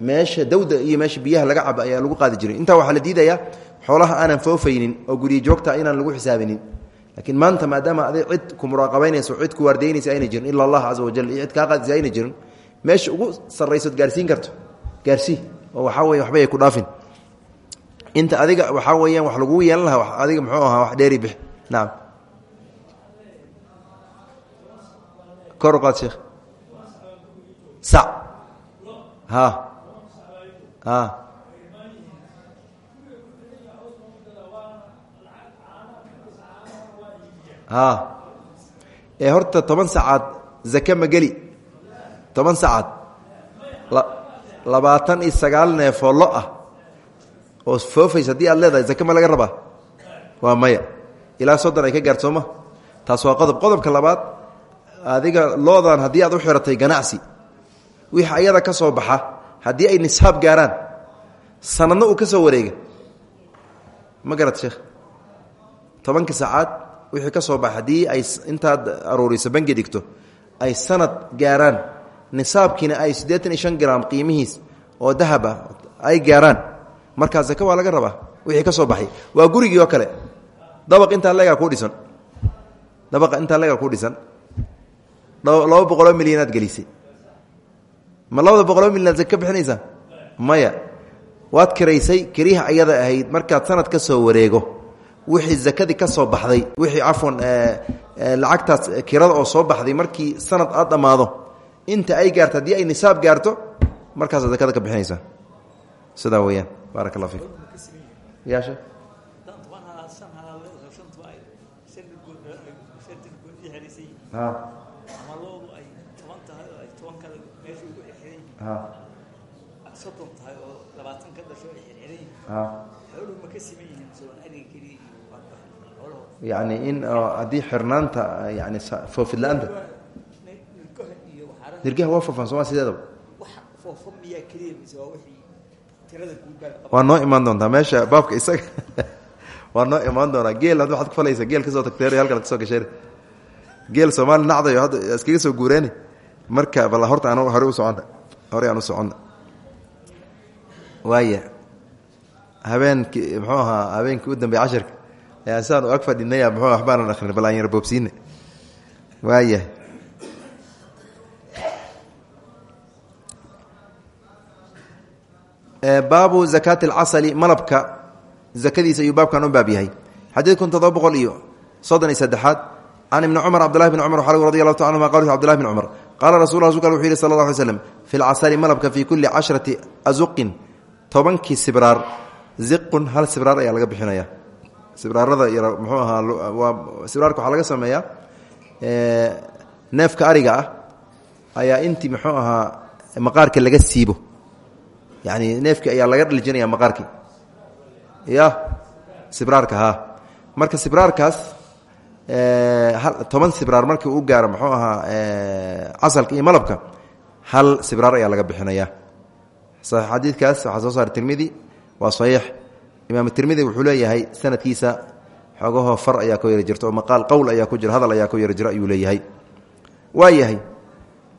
meesha dawda iyo meesha biyaha laga cabo ayaa lagu qaadi jiray. Intaa waxaa la diidayaa xoolaha aanan foofaynin oo guryo joogta inaan lagu xisaabinin. Laakiin maanta maadaama aday cid ku muraaqabaynayso cid ku waardaynaysa ayna jirin. Ila allah caza wajal iyo cid kaa qaadisa ayna jirin meesha ugu sarraysood gaarsiin karto. Gaarsii oo waxaa weye waxba ay ku dhaafin. Inta adiga waxaa weeyaan wax lagugu yeelan lahaa adiga muxuu ahaa wax dheeri bix nacam kor sheekh sac ha. Ha. Ha. Ee horta toban sacaad zake ma toban sacaad labaatan iyo sagaal neefoo lo ah oo foofays haddii aad leedahay zake laga rabaa? Waa maya. Ilaa soddon ay ka gaart sooma taas waa qodob. Qodobka labaad adiga loodan haddii aad u xiratay ganacsi wix ayada ka soo baxa haddii ay nisaab gaaraan sanadna uu ka soo wareega. Ma garad sheekh? Tobanka saacaad wixii ka soo baxa haddii ay intaad aruuriso bangi dhigto ay sanad gaaraan nisaabkiina ay siddeetan iyo shan qiimihiis oo dahab ah ay gaaraan. Markaa zake waa laga rabaa wixii ka soo baxay. Waa gurigii oo kale. Dabaq intaa leegaa kuu dhisan. Dabaqa intaa leegaa kuu dhisan. Laba boqoloo milyanaad ma labada boqoloo milyanaad zake ka bixinaysaa? Maya. Waad kiraysay kiriha ayada ahayd markaad sanad ka soo wareego. Wixii zakadii ka soo baxday wixii cafwan lacagtaas kirada oo soo baxday markii sanad aad dhammaado inta ay gaarto haddii ay nisaab gaarto markaasaad zakada ka bixinaysaa sidaa weyaan baarak allah fiikum yaashe yani in haddii xirnaanta yani foofid nirgaha waa foofaan sooma sideedaba waa noo imaan doontaa? Meesha baabka isaga waa noo imaan doonaa? Geel hadda waxaad ku falaysa geel ka soo tagteer halkan ka soo gasheen. Geel soomaali nacdayo hadda iskaga soo guureeni. Marka bal horta aan hore u soconna hore aan u soconna waaya habeenkii muxuu ahaa habeenkii u dambeey cashirka ayaa sidaan u ag fadhinaya muxuu waxbaanan akhrin bal aan yar boobsiine waaya baabu zakaati alcasali malabka. Zakadiisa ayuu baabkan u baab yahay. Xadiid kun todoba boqol iyo soddon iyo saddexaad. Can ibni cumar cabdillahi bn cumar waxaa radi allahu ta anhuma qal cbdillahi bn cumar qaala rasul rasulka wuxuu yihi sala allah alay slam fi lcasali malabka fii kulli cashrati azuqin tobankii sibraar ziqun hal sibraar ayaa laga bixinaya sibraarada yar muxuu ahaa waa sibraarka waxaa laga sameeyaa neefka ariga ah ayaa intii muxuu ahaa maqaarka laga siibo yani neefkii ayaa laga dhaljinaya maqaarkii. Ya sibraarka ha marka sibraarkaas toban sibraar markii uu gaaro muxuu ahaa casalka iyo malabka hal sibraar ayaa laga bixinaya xadiidkaas waxaa soo saaray tirmidi waa saxiix. Imaam tirmidi wuxuu leeyahay sanadkiisa xoogahoo far ayaa ku yari jirta oo maqaal qowl ayaa ku jira hadal ayaa ku yari jira ayuu leeyahay. Waa yahay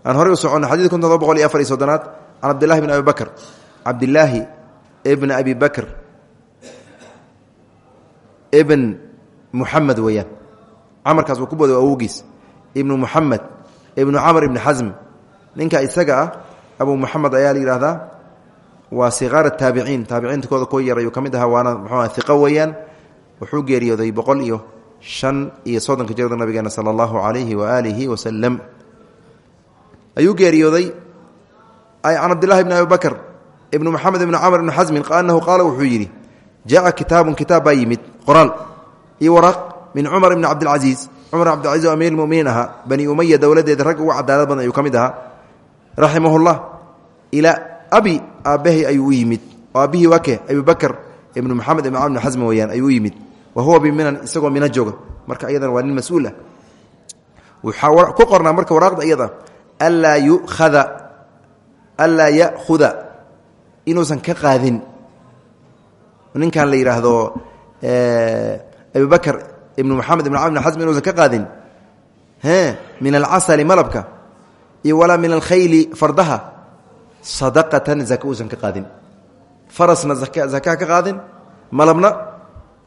aan horey u soconno xadid kun todoba boqol iyo afar iyo soddonaad can cabdillahi bn abi bakr cabdilaahi bn abi bakr ibn muxamed weeyaan. Camarkaas uu ku booday awowgiis. Ibnu muxamed ibnu camr ibni xasm ninka isaga ah abu muxamed ayaa la yidhaahdaa waa siqaar taabiciin taabiciinta kooda kuwa yar ayuu ka mid ahaa waana muxuua iqo weeyaan. Wuxuu geeriyooday boqol iyo shan iyo soddonka jirada nabigeena sala allahu calayhi waaalihi wasalam ayuu geeriyooday. Can cabdillahi bni abi ibnu moxamed ibni camr ibni xasmin anahu qaala wuxuu yidhi jaءa kitaabun kitaab baa yimid qoraal iyo waraaq min cumar ibni cabdilcasiis cumar cabdilcaziz oo amiir muminiin ahaa bani umaya dowladeeda rag uga cadaalad badan ayuu ka mid ahaa. Raximahullah ilaa abi aabbahay ayuu u yimid. Oo aabbihii waa ke abi bakr ibnu moxamed ibn camr ibn xasmi weyaan ayuu u yimid. Wa huwa biminan isagoo mina jooga. Marka iyadana waa nin mas'uul ah. Waxaa ku qornaa marka waraaqda iyada alaa yuada anlaa ya'huda inuusan ka qaadin. Ninkan la yidhaahdo abi bakr ibnu moxamed ibn camr ibn xasmi inuusan ka qaadin. Min alcasali malabka iyo walaa min alkhayli fardaha. Sadaqatan zaka ka qaadin. Farasna zakaha ka qaadin. Malabna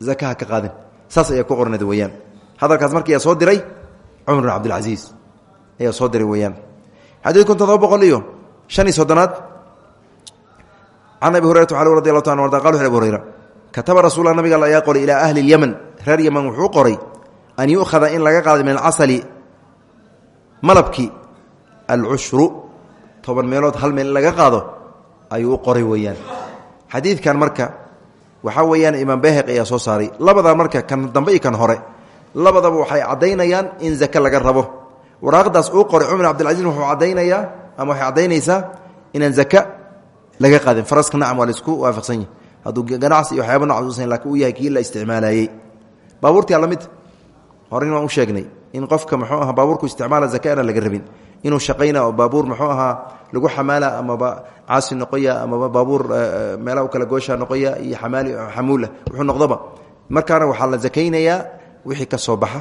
zakaha ka qaadin. Saas ayaa ku qornad weeyaan. Hadalkaas marka ayaa soo diray cumar bin cabdilcasiis ayaa soo diray weeyaan. Xadiid kun todoba boqol iyo shan iyo can abi hurayrata al radi allahu ta an arda qal wuxu abi hurayra kataba rasuula nabiga ayaa qoray ilaa ahli lyeman reer yeman wuxuu qoray an yu'khada in laga qaado min alcasali malabkii alcushru toban meelood hal meel laga qaado ayuu u qoray weeyaan marka waxaa weeyaan imaam bayhaq ayaa soo saaray labadaa marka kan dambe kan hore labadaba waxay caddaynayaan in zake laga rabo waraaqdaas uu qoray cumar cabdilcaziz wuxuu caddaynayaa ama waxay caddaynaysaa inaan zaka laga qaadin. Faraska nacam waa la isku waafaqsan yahi hadduu ganacsi iyo waxyaaba nocaas usan laakiin uu yahay kii la isticmaalayey baabuurtii la mid horeyn waan u sheegnay in qofka muxuu aha baabuurku isticmaala zaka ana laga rabin. Inuu shaqayna oo baabuur muxuu ahaa lagu xamaala amaba caasi noqoya amaba baabuur meelaha u kala goosha noqoya iyo amaali xamuula wuxuu noqdoba. Markaana waxaa la zakaynayaa wixii ka soo baxa.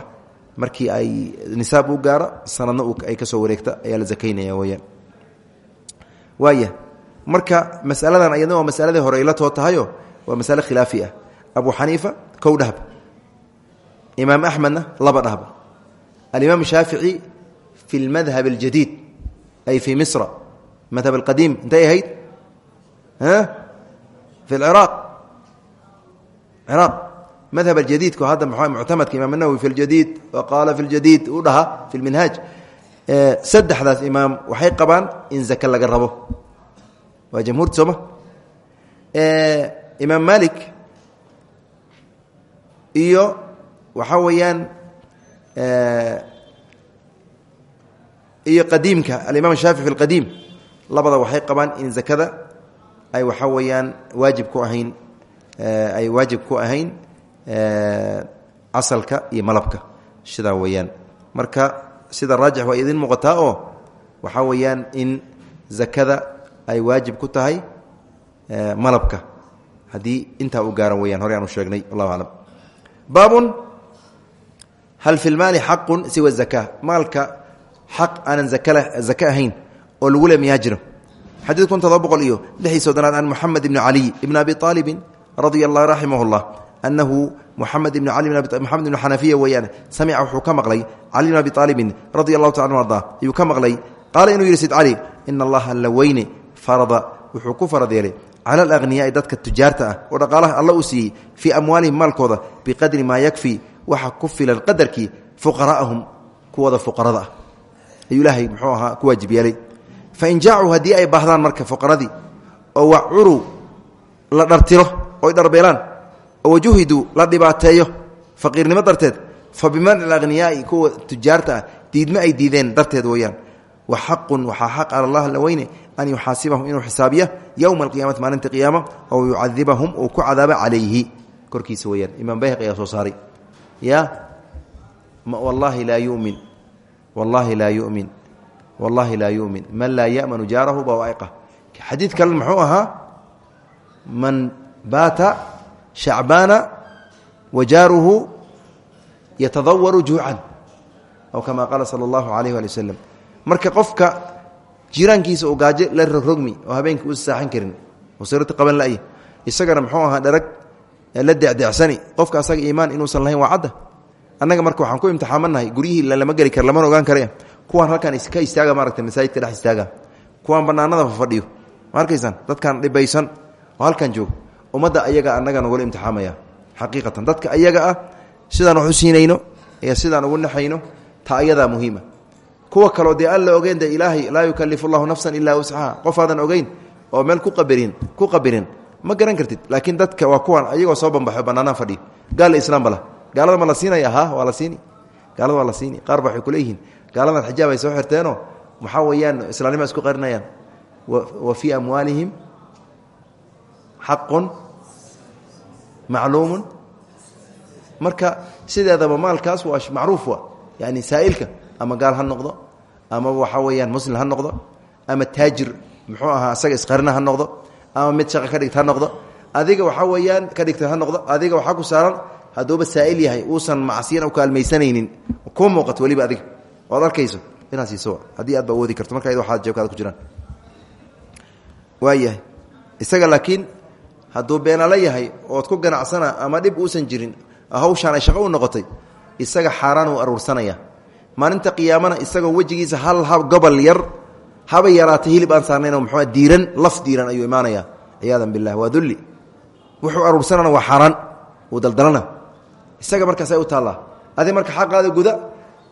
Markii ay nisaab u gaaro sanadna ay ka soo wareegta ayaa la zakaynaya weyaan waaya marka masaladan ayadna waa masaladii hore ayla too tahayo waa masale khilaafi ah. Abu xaniifa kow dhahba imaam axmedna laba dhahba alimaam shaafici fi lmadhab اljadiid ay fi misra madhab alqadiim. Intay ahayd? Fi ciraaq ciraaq madhab aljadiidku hadda mxu muctamadka imaam nawowi fi ljadiid wa qaala fi ljadiid u dhaha fi lminhaaj saddexdaas imaam waxay qabaan in zake laga rabo waa jamhuurta sooma imaam malik iyo waxaa weeyaan iyo qadiimka alimaam shaafici fi lqadiim labada waxay qabaan in zakada ay waxaa weeyaan waajib ku ahayn ay waajib ku ahayn casalka iyo malabka. Sidaa weeyaan. Marka sida raajix waa idin muuqataa oo waxaa weeyaan in zakada ay waajib ku tahay malabka. Haddii intaa uu gaara weyaan hore aanu sheegnay wallahu aclam baabun hal fi lmaali xaqun siwa zaka maalka xaq aanan zake ahayn oo lagu le miyaa jiro. Xadiid kun todoba boqol iyo lixii soddonaad can muxamed ibni caliy ibni abi aalibin radia allah raximah llah anahu muxamed ibn cali moxamed ibn xanafiya weeyaan samica wuxuu ka maqlay cali bn abi aalibin radi allahu taala anu arda ayuu ka maqlay. Qaala inuu yidhi sid cali ina allaha alla weyne farada wuxuu ku farad yeelay cala alahniyaai dadka tujaarta ah oo dhaqaalaha alla uu siiyey fii amwaalihim maalkooda biqadri maa yakfi waxa ku filan qadarkii fuqaraa'ahum kuwooda fuqarada ah. Ayuu ilaahay muxuu ahaa ku waajib yeelay. Fain jaacuu haddii ay baahdaan marka fuqaradii oo wacuruu la dhartiro oy dharbeelaan oo wajuhiduu la dhibaateeyo faqiirnimo darteed fa bimanci alahniyaai kuwa tujaarta ah diidma ay diideen darteed weeyaan an yuxaasibahum inuu xisaabiya yowma alqiyaamati maalinta qiyaama oo yucadibahum uu ku cadaaba calayhi korkiisa weyaan imaam bayhaqi ayaa soo saaray ya wallaahi laa yumin wallaahi laa yumin wallaahi laa yumin man laa ya'manu jaarahu bawaiqa xadiid kale muxuu ahaa man baata shacbaana wa jaaruhu yatadawaru juucan aw kama qaala sala allahu alayh waali wasalam marka qofka jiraankiisa gaajo la rogrogmi oo habeenkii uusa saaxan karin. Oo sirati qaban la'ya isagana muxuu ahaa dharag la decdecsani qofka asaga iimaan inuusan lahayn waa cadda. Annaga waxaan ku imtixaamanahay guryihii lama geli kara lamana ogaan kare. Kuwaan halkan ka istaaga maaragta masaajidka dhex istaaga. Kuwaan bannaanada fafadhiyo ma arkaysaan dhibaysan oo halkan joog ummadda ayaga annaga nagula imtixaamaya. Xaqiiqatan dadka ayaga ah sidaan u siinayno ee sidaan ugu naxayno ta ayadaa kuwa kaloo dee aan la ogeyn dee ilaahay laa yukalifu llahu nafsan ilaa wuscaha qof aadan ogeyn oo meel ku qabirin ku qabirin ma garan kartid. Laakiin dadka waa kuwan ayagoo soo bambaxo bannaanaan fadhiyo gaalla islaamba gaalada ma la siinaya ha waa la siini. Gaalada waa la siini. Qaar ba waxay kuleeyihiin xijaab ay soo xirteenoo waxaa weeyaan islaanima isku qarinayaan. Wa fii amwaalihim xaqun macluumun. Marka sideedaba maalkaas waa macruuf wa yani saa'ilka ama gaal ha noqdo ama waxaa weeyaan muslim ha noqdo ama taajir muxuu ahaa asaga isqarina ha noqdo ama mid shaqa ka dhigta ha noqdo. Adiga waxaa weeyaan ka dhigta ha noqdo adiga waxaa ku saaran hadduuba saa'il yahay uusan macsiyan u kaalmaysanaynin kuu muuqato weliba adiga. Oad arkayso inaad siiso haddii aad ba awoodi karto. Marka waxaad jeebkaada ku jiraan. Waayahay isaga laakiin hadduu beenala yahay ood ku ganacsana ama dhib uusan jirin hawshaan shaqo noqotay isaga xaaraan uu aruursanaya maalinta qiyaamana isagoo wejigiisa hal ha gobol yar haba yaraatay hilib aan saarnaynoo muxua diiran laf diiran ayuu imaanaya ciyaadan billah waa dulli. Wuxuu aruursanana waa xaaraan uu daldalana. Isaga markaasay u taallaa. Adi marka xaqaada guda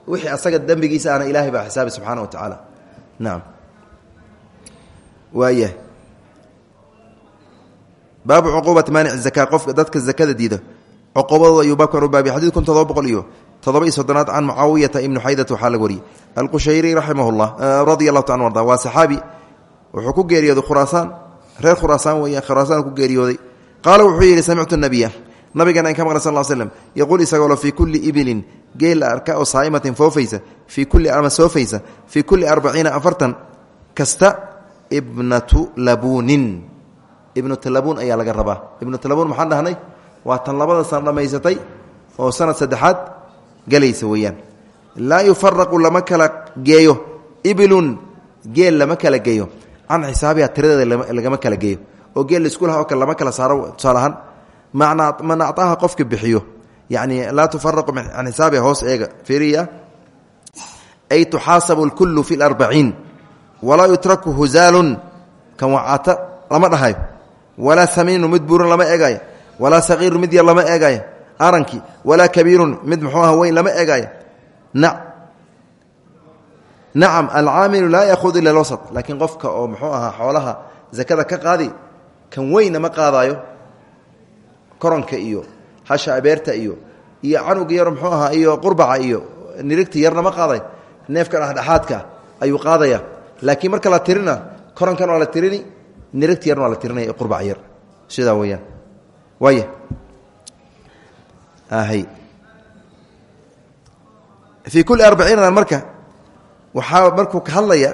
wixii asaga dembigiisa ahna ilaahay baa xisaabi subxaana wa tacaala. Nacam waayah baabu cuquubati maanic zaka qofka dadka zakada diida. Cuquubadooda ayuu baabkan u baabiy xadid kun todoba iyo soddonaad can mucaawiyata ibnu xaydat waxaa laga wariyey. Alqushayri raximah llah radia allahu ta an arda waa wuxuu ku geeriyooday khuraasaan reer khuraasaan weya khuraasaan ku geeriyooday. Qaala wuxuu yidhi samictu nabiya. Nabigeena in ka maqla sal slm yaquul isagoo fii kulli ibilin geel arka oo saa'imatin foofaysa fii kulli ama soofaysa fii kulli arbaciina afartan kasta ibnatu labuunin. Ibnatu labuun ayaa laga rabaa. Ibnatu labuun maxaan dhahnay? Waa tan labada sana oo sanad saddexaad galaysa weyaan laa yufaraqu lama kala geeyo. Ibilun geel lama kala geeyo. Can xisaabiha tiradeeda lagama kala geeyo. Oo geel la isku laha oo lama kala saaro tusaale ahaan man acaaha qofka bixiyo. Yacni laa tufaraqu can xisaabiha hoos eega. Fiiriya ay tuxaasabu lkullu fi larbaciin. Walaa yutraku huzaalun kan wacata lama dhahayo walaa samiinu mid lama eegayo walaa sagiiru mid lama eegayo arankii walaa kabiirun mid muxuu aha weyn lama eegaayo. Nacam alcaamilu laa yahudu ila lwasط laakiin qofka oo muxuu ahaa xoolaha zakada ka qaadi kan weynna ma qaadaayo koronka iyo hasha abeerta iyo iyo canuga yar muxuu ahaa iyo qurbaca iyo nirigta yarna ma qaaday neefka dhexdhexaadka ayuu qaadaya laakiin marka la tirina koronkan waa la tirini nirigta yarna waa la tirinaya qurbac yar. Sidaa weyaan waaya fii kulli arbaciinadan marka waxaa markuu ka hadlaya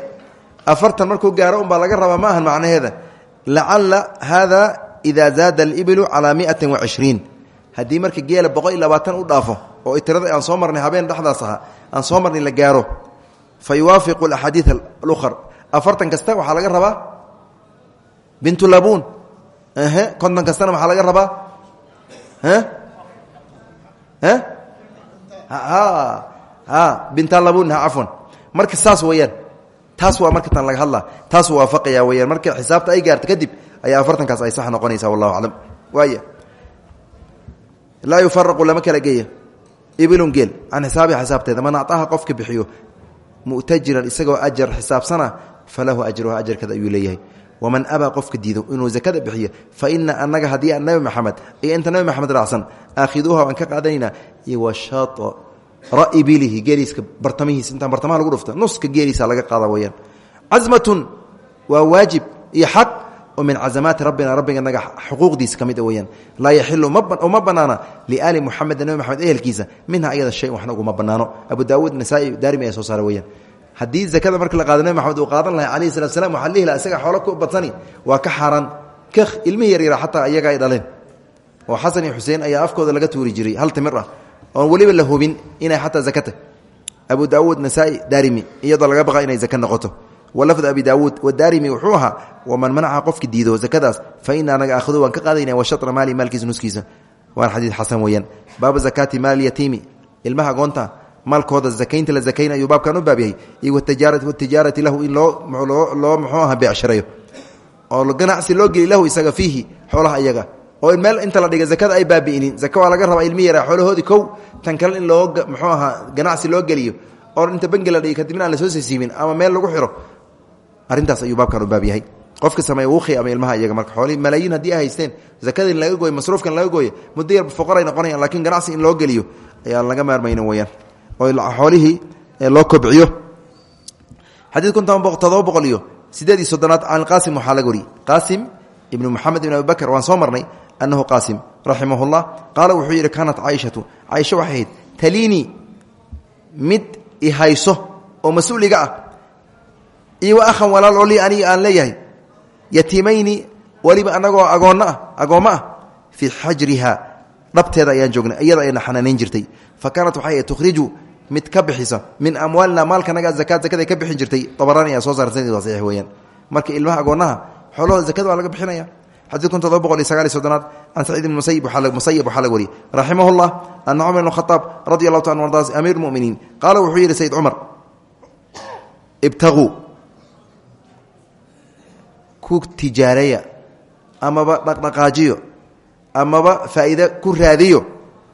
afartan markuu gaaro unbaa laga rabaa ma ahan macnaheeda. Lacala hada ida zaada alibilu calaa miatin wacishriin haddii marka geela boqol iyo labaatan u dhaafo oo tirada aan soo marnay habeen dhexdaas aan soo marnay la gaaro fa yuwaafiqu axaadiid alukhar. Afartan kasta waxaa laga rabaa bintu labuun. He konton kastana waxaa laga rabaa bintalabun cafwan. Marka saas weyaan taas waa marka tan laga hadla. Taasuu waafaqaya weyaan marka xisaabta ay gaarto kadib ayaa afartankaas ay sax noqonaysa wallahu aclam. Waaya laa yufaraqu lama kala geeya ibilun geel can xisaabiha xisaabteeda man acطaha qofka bixiyo mu'tajiran isagoo ajar xisaabsana falahu ajruha ajarkeeda ayuu leeyahay waman abaa qofka diido inuu zakada bixiyo fa ina anaga haddii aan nabi maxamed iyo inta nabi maxamed raacsan aakhiduuha waan ka qaadanaynaa iwashara ibilihi geeliiska bartamihiis intaan bartamaha lagu dhufta nuska geeliisa laga qaada weyaan casmatun waa waajib iyo xaq oo min casamaati rabbina rabbiga naga xuquuqdiisa ka mid a weyaan laa yaxilu uma banaana liaali muxameda nabi maxamed ehelkiisa minha ayada shay waxna uguma banaano abu daawuud nasaa-i daarimi weyaan haddii zakada marka la qaado nabi maxamed uu qaadan lahay alayhi salatu slam waxaa lihi laha isaga xoolo ku badsani waa ka xaaraan ka ilmihii yaryara xataa iyaga ay dhaleen. Oo xasan iyo xuseen ayaa afkooda laga tuuri jiray hal timir ah oon weliba la hubin inay xataa zakata. Abu daawuud nasaa-i daarimi laga baqa inay zaka noqoto. Walafd abi daawuud wadaarimi wuxuu ahaa waman manaca qofki diido zakadaas fa ina anaga akhdu waan ka qaadayna wa shatra maali maalkiisa nuskiisa. Waana xadiid xasan weeyaan. Baabu zakaati maali yatiimi ilmaha agoonta maalkooda zakaynta la zakayna ayuu baabkan u baab yahay iyo watijaarati lahu in loo muxuu aha beecshareeyo oo ganacsi loo geli lahu isaga fiihi xoolaha iyaga. Oo meel inta la dhiga zakada ay baabi'inin zaka laga rabaa ilmi yara xoolahoodii kow tan kale in loo muxuu ahaa ganacsi loo geliyo. Oo inta bangi la dhigi kadibna aan la soo sasiibin ama meel lagu xiro. Arrintaas ayuu baabkan u baab qofka sameeya wuuqi ama ilmaha iyaga marka xoolihii malaayiin haddii ay haysteen laga gooyo masruufkan laga gooyo muddo yar foqoray noqonayaan laakiin ganacsi in loo geliyo ayaan laga maarmaynin weyaan oo xoolihii loo kobciyo. Xadiid kun todoba boqol iyo sideed iyo soddonaad can qaasim waxaa laga wariyey. Qaasim ibnu ibn abi bakr waan soo marnay anahu qaasim raximah llah qaala wuxuu yidhi kaanat caaishatu caaisha waxay ahayd mid ihayso oo mas'uuliga ah iyo wa walaal oo lii aniga aan leeyahay. Yatiimayni weliba anagoo agoonno ah agoommo ah fii xajriha ayaan joognay iyada ayna xanaanayn jirtay. Fa waxay tukhriju mid ka bixisa min amwaalina maalkanaga zakaad zakada ka bixin jirtay abaraani ayaa soo saara sanadii waa saxiix weeyaan. Marka ilmaha agoonaha xoolahooda zakada waa laga bixinaya. Xadiid kun todoba boqol iyo sagaal iyo soddonaad can saciid ibn musayib musayib waxaa laga wariyey. Raximah llah ana cumar ibn khataab radi allahu ta an ardaas amiir muminiin qaala wuxuu yidhi sayid cumar ibtaguu ku tijaareeya amaba dhaqdhaqaajiyo amaba faa'iide ku raadiyo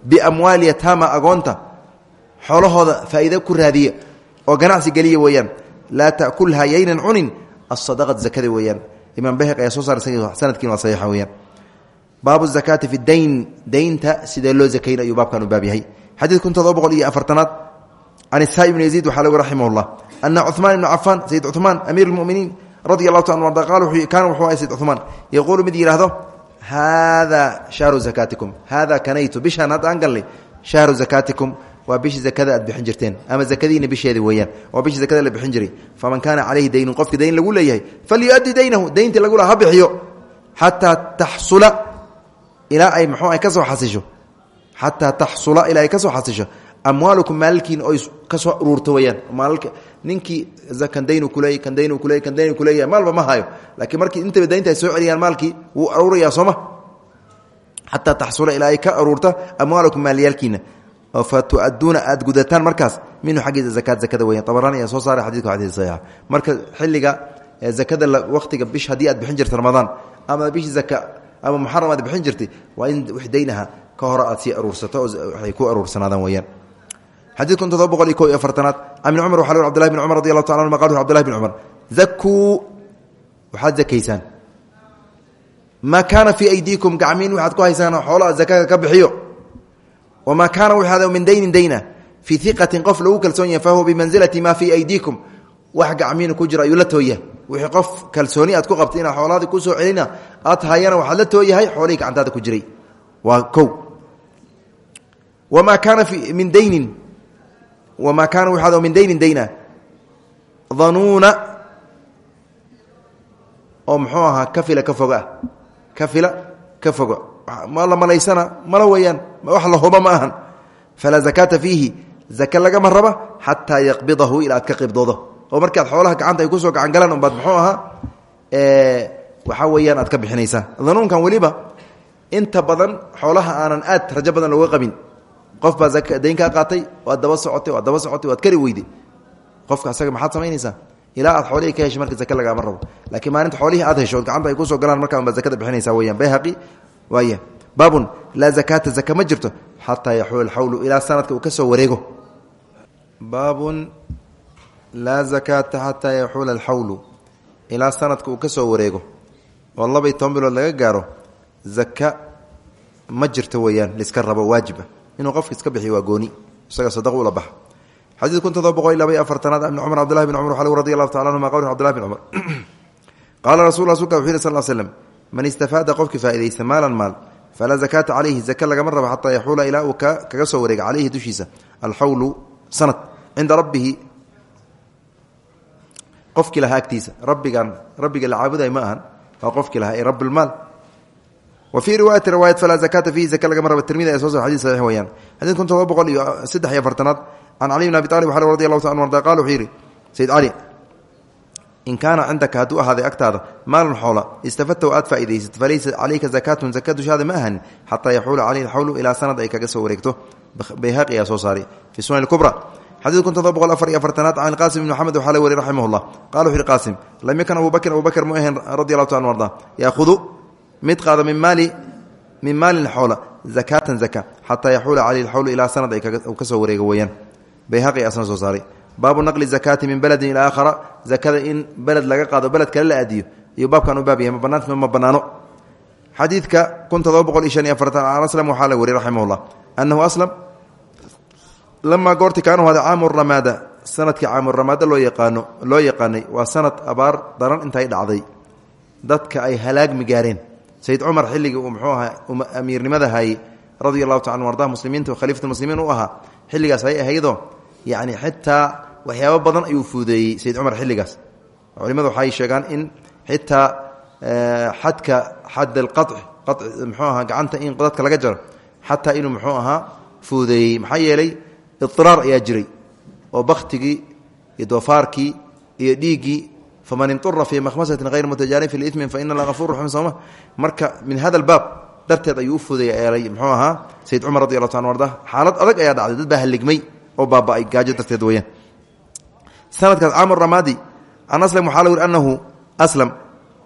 biamwaali yataama agoonta xoolahooda faa'iida ku raadiya oo ganacsi geliya weeyaan. Laa takulha yaynan cunin asadaqat zakada weeyaan. Imaam baheq ayaa soo saarsanadkiin waa saxiixa weeyaan. Baabu zakaati fi dayn daynta sidee loo zakayn ayuu baabkan u baab yahay. Xadiid kun todoba boqol iyo afartanaad can isaa ibn yaziid waxaa lagu raximahullah ana cumaan ibna cafaan sayid cumaan amiir lmuminiin radi allahu taala arda qaal kaana wuxuu ahay sayid cumaan yaquulu mid yidhaahdo haada shahru zakaatikum haada kanaytu bishaan hadda aan galnay shahru zakaatikum waa bishii zakada aad bixin jirteen. Ama zakadiina bisheedi weeyaan. Waa bishii zakada la bixin jiray. Faman kaana calayhi daynun qofka dayn lagu leeyahay falyuaddi daynahu. Dayntii lagu laha ha bixiyo. Xataa taxsula ilaa ay muxuu ay ka soo xasisho. Xataa taxsula ilaa ay ka soo xasisho. Amwaalukum maalkiin oy ka soo uruurto weeyaan. Maalka ninkii kan daynu kuleey kan daynu kuleey kan daynu kuleeyahay maalba ma hayo. Laakiin markii intaba daynta ay soo celiyaan maalkii wuu aruurayaa sooma xataa taxsula ilaa ay ka aruurta amwaalukum maalyaalkiina fa tuaduuna aad gudataan markaas minhu xaggiisa zakaad zakada weyan abaraani ayaa soo saaray xadidka xadii saxiixa marka xilliga zakada waqtiga bish haddii aad bixin jirta ramadaan ama bishi zaka ama muxaram aad bixin jirtay waa in wix daynaha ka hore aad sii aruursato oo waxay ku aruursanaadaan weeyaan. Xadiid kun todoba boqol iyo ko iyo afartanaad can ibni cumar waxa l abdillahi bn cumar radi allahu taala anuma qal abdillahi bn cumar zakuu waxaad zakaysaan. Maa kaana fii aydiikum gacmiin waxaad ku haysaan xoolaha zakada ka bixiyo wma kaana wxaad min daynin dayna fii iqatin qof lagu kalsoon yahay fahuwa bimansilati maa fii aydiikum wax gacmiina ku jira ayuu la tooyahay wixii qof kalsooni aad ku qabtay inaad xoolaadii ku soo celina aad hayana waxaad la tooyahay xoolihii gacantaada ku jiray waa ko wamaa kaana min daynin wamaa kaana waxaad min daynin dayna danuuna oo muxuu ahaa kafila ka foga kafila ka foga ma la malaysana mala weeyaan wax la huba ma ahan. Falaa zakaata fiihi zaka lagama raba xataa yaqbidahu ilaa aad ka qibdoodo. Oo markaad xoolaha gacanta ay ku soo gacan galaan umbaad muxuu ahaa waxaa weeyaan aad ka bixinaysaa. Danuunkan weliba inta badan xoolaha aanan aad rajo badan looga qabin qof baa dayn kaa qaatay aad ka heshay marka zake lagaama laakiin maalinta xoolihii aad hesho gacanta ay ku soo galaan markaa unbaad zakada bixinaysaa weyaan bayhaqi waaya baabun laa zakaata zaka ma jirto xataa yaxuula xawlu ilaa sanadka uu ka wareego. Baabun laa zakaata xataa yaxuula alxawlu ilaa sanadka uu ka wareego. Oo laba laga gaaro. Zaka ma jirto weeyaan rabo waajiba. Inuu qofka iska bixiyo waa gooni. Isaga sadaq ula baxa. Xadiid kun todoba boqol iyo laba ibn cumar cbdillahi bn cumar xal radi allahu tacala anhuma qawlin cbdillahi bn cumar. Qaala rasul rasulka wuxu yiri man istafaada qofkii faaidaysta maalan maal falaa zakaata calayhi zaka lagama rabo xataa yaxuula ilaa uu kaga soo wareega calayhi dushiisa. Alxawlu sanad cinda rabbihi. Qofkii lahaa agtiisa rabbigan rabbiga la caabuday ma ahan waa qofkii lahaa ee rablmaal wa fii riwaayati riwaayat falaa zakaata fiihi zaka lagama rabo. Tirmidi ee soo sar xadis saxiix weyaan xadiid kun todoba boqol iyo saddex iyo afartanaad can cali bn abi talib waxaa radi allahu ta an arda qala wuxuu yidhi sayid cali in kaana cindaka hadduu ahaaday agtaada maalun xoola istafadta aad faa'idaysat falaysa calayka zakaatun zaka dushaada ma ahanin xataa yaxuula calayhi alxawlu ilaa sanad ay kaga soo wareegto. Bayhaqi ayaa soo saaray fi sunan kubra xadiid kun todoba boqol afar iyo afartanaad can qaasim ibni maxamed waxaa la weriy raximah llah qala wuxu yihi qaasim lam yakun abu bakrin abu bakr mu ahayn radi allahu ta an arda. Yaahudu mid qaada min maali min maalin xoola zakaatan zaka xataa yaxuula calayhi alxawlu ilaa sanad ay ka soo wareego weeyaan. Bayhaqi asna soo saaray baabu naqli zakaati min beledin ilaa aakhara zakada in beled laga qaado beled kale la aadiyo iyo baabkan u baab yahay ma banaanta ma banaano xadiidka kun todoba boqol iyo shan iyo afartan an aslam waxaa la weriy raximah llah anahu aslam lamaa goorti kaanu hada caamu ramaada sannadkii caamuramaada loo yaqaano loo yaqaanay waa sanad abaar daran intay dhacday. Dadka ay halaagmi gaareen. Sayid cumar xilligii uu muxuu ahaa amiirnimada hayey radia allahu taala an arda muslimiinta khaliifat muslimiin u ahaa xilligaas ay ahaydoo yani xitaa waxyaabo badan ayuu fuudeeyey sayid cumar xilligaas. Culimadu waxay sheegaan in xitaa xadka xad alqaci qaci muxuu ahaa gacanta in dadka laga jaro xataa inuu muxuu ahaa fuudeeyey maxaa yeelay idiraar ayaa jiray oo baktigii iyo doofaarkii iyo dhiiggii faman inura fii makhmasatin hayr mutajaanifin liimin fa ina la afur raxim sooma marka min hada albaab darteed ayuu u fuudaya eelay muxuu ahaa sayid cumar radi allahu ta arda xaalad adag ayaa dhacday dad baa haligmay oo baaba'ay gaajo darteed weyaan sanadkaas caamur ramaadi can aslam waxaa la wiri anahu aslam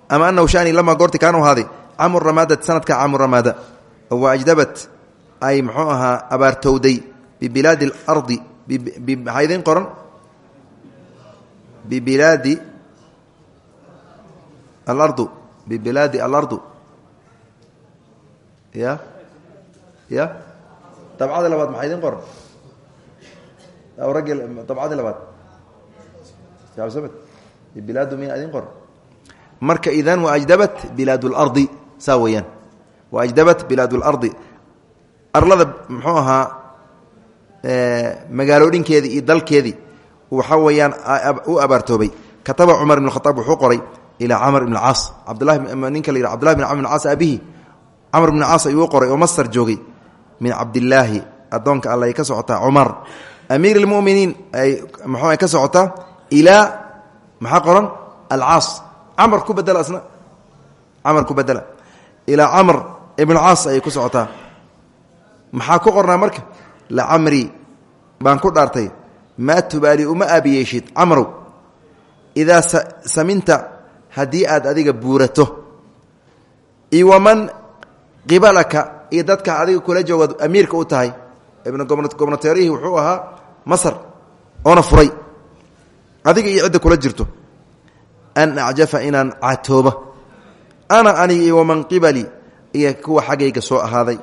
ama anahu shani lamaa goorti kaanu ahaaday caamur ramaada sanadka caamur ramaada wa ajdabat ay muxuu ahaa abaartowday bibilaadi alardi maxaa idin qoran? Bibilaadi alardu bibilaadi alardu. Ya? Ya? Dabcada labaad maxaa idin qoran? Dabcadii labaad bilaadu miya idin qoran marka idan waajdabat bilaad اlardi saa weeyaan waajdabat bilaad اlardi arlada muxuu ahaa magaalooyinkeedii iyo dalkeedii waxa weeyaan u abaartoobay kataba cumar ibn khaaab wuxuu qoray ilaa camr ibn caas cabdlahi ninka la yih cbdillahi bin camr ibn caas abihi camr ibn caas ayuu qoray oo masar joogay min cabdillaahi addoonka alla ay ka socotaa cumar amiir اlmuminiin ay mxu ka socotaa ilaa maxaa qoran? Alcaas. Camar ku bedela asna. Camar ku bedela. Ilaa camr ibn caas ayay ku socotaa. Maxaa ku qornaa marka? Lacamri baan ku dhaartay. Maa tubaali uma aabiyeeshid camrow. Idaa saminta haddii aad adiga buurato. Iyo waman qibalaka iyo dadka adiga kula jooga amiirka u tahay. Ibn gobnateerihii wuxuu ahaa masar oona furay adiga iyo cidda kula jirto. An acjafa inaan catooba ana aniga iyo waman qibali iyo kuwa xaggayga soo ahaaday.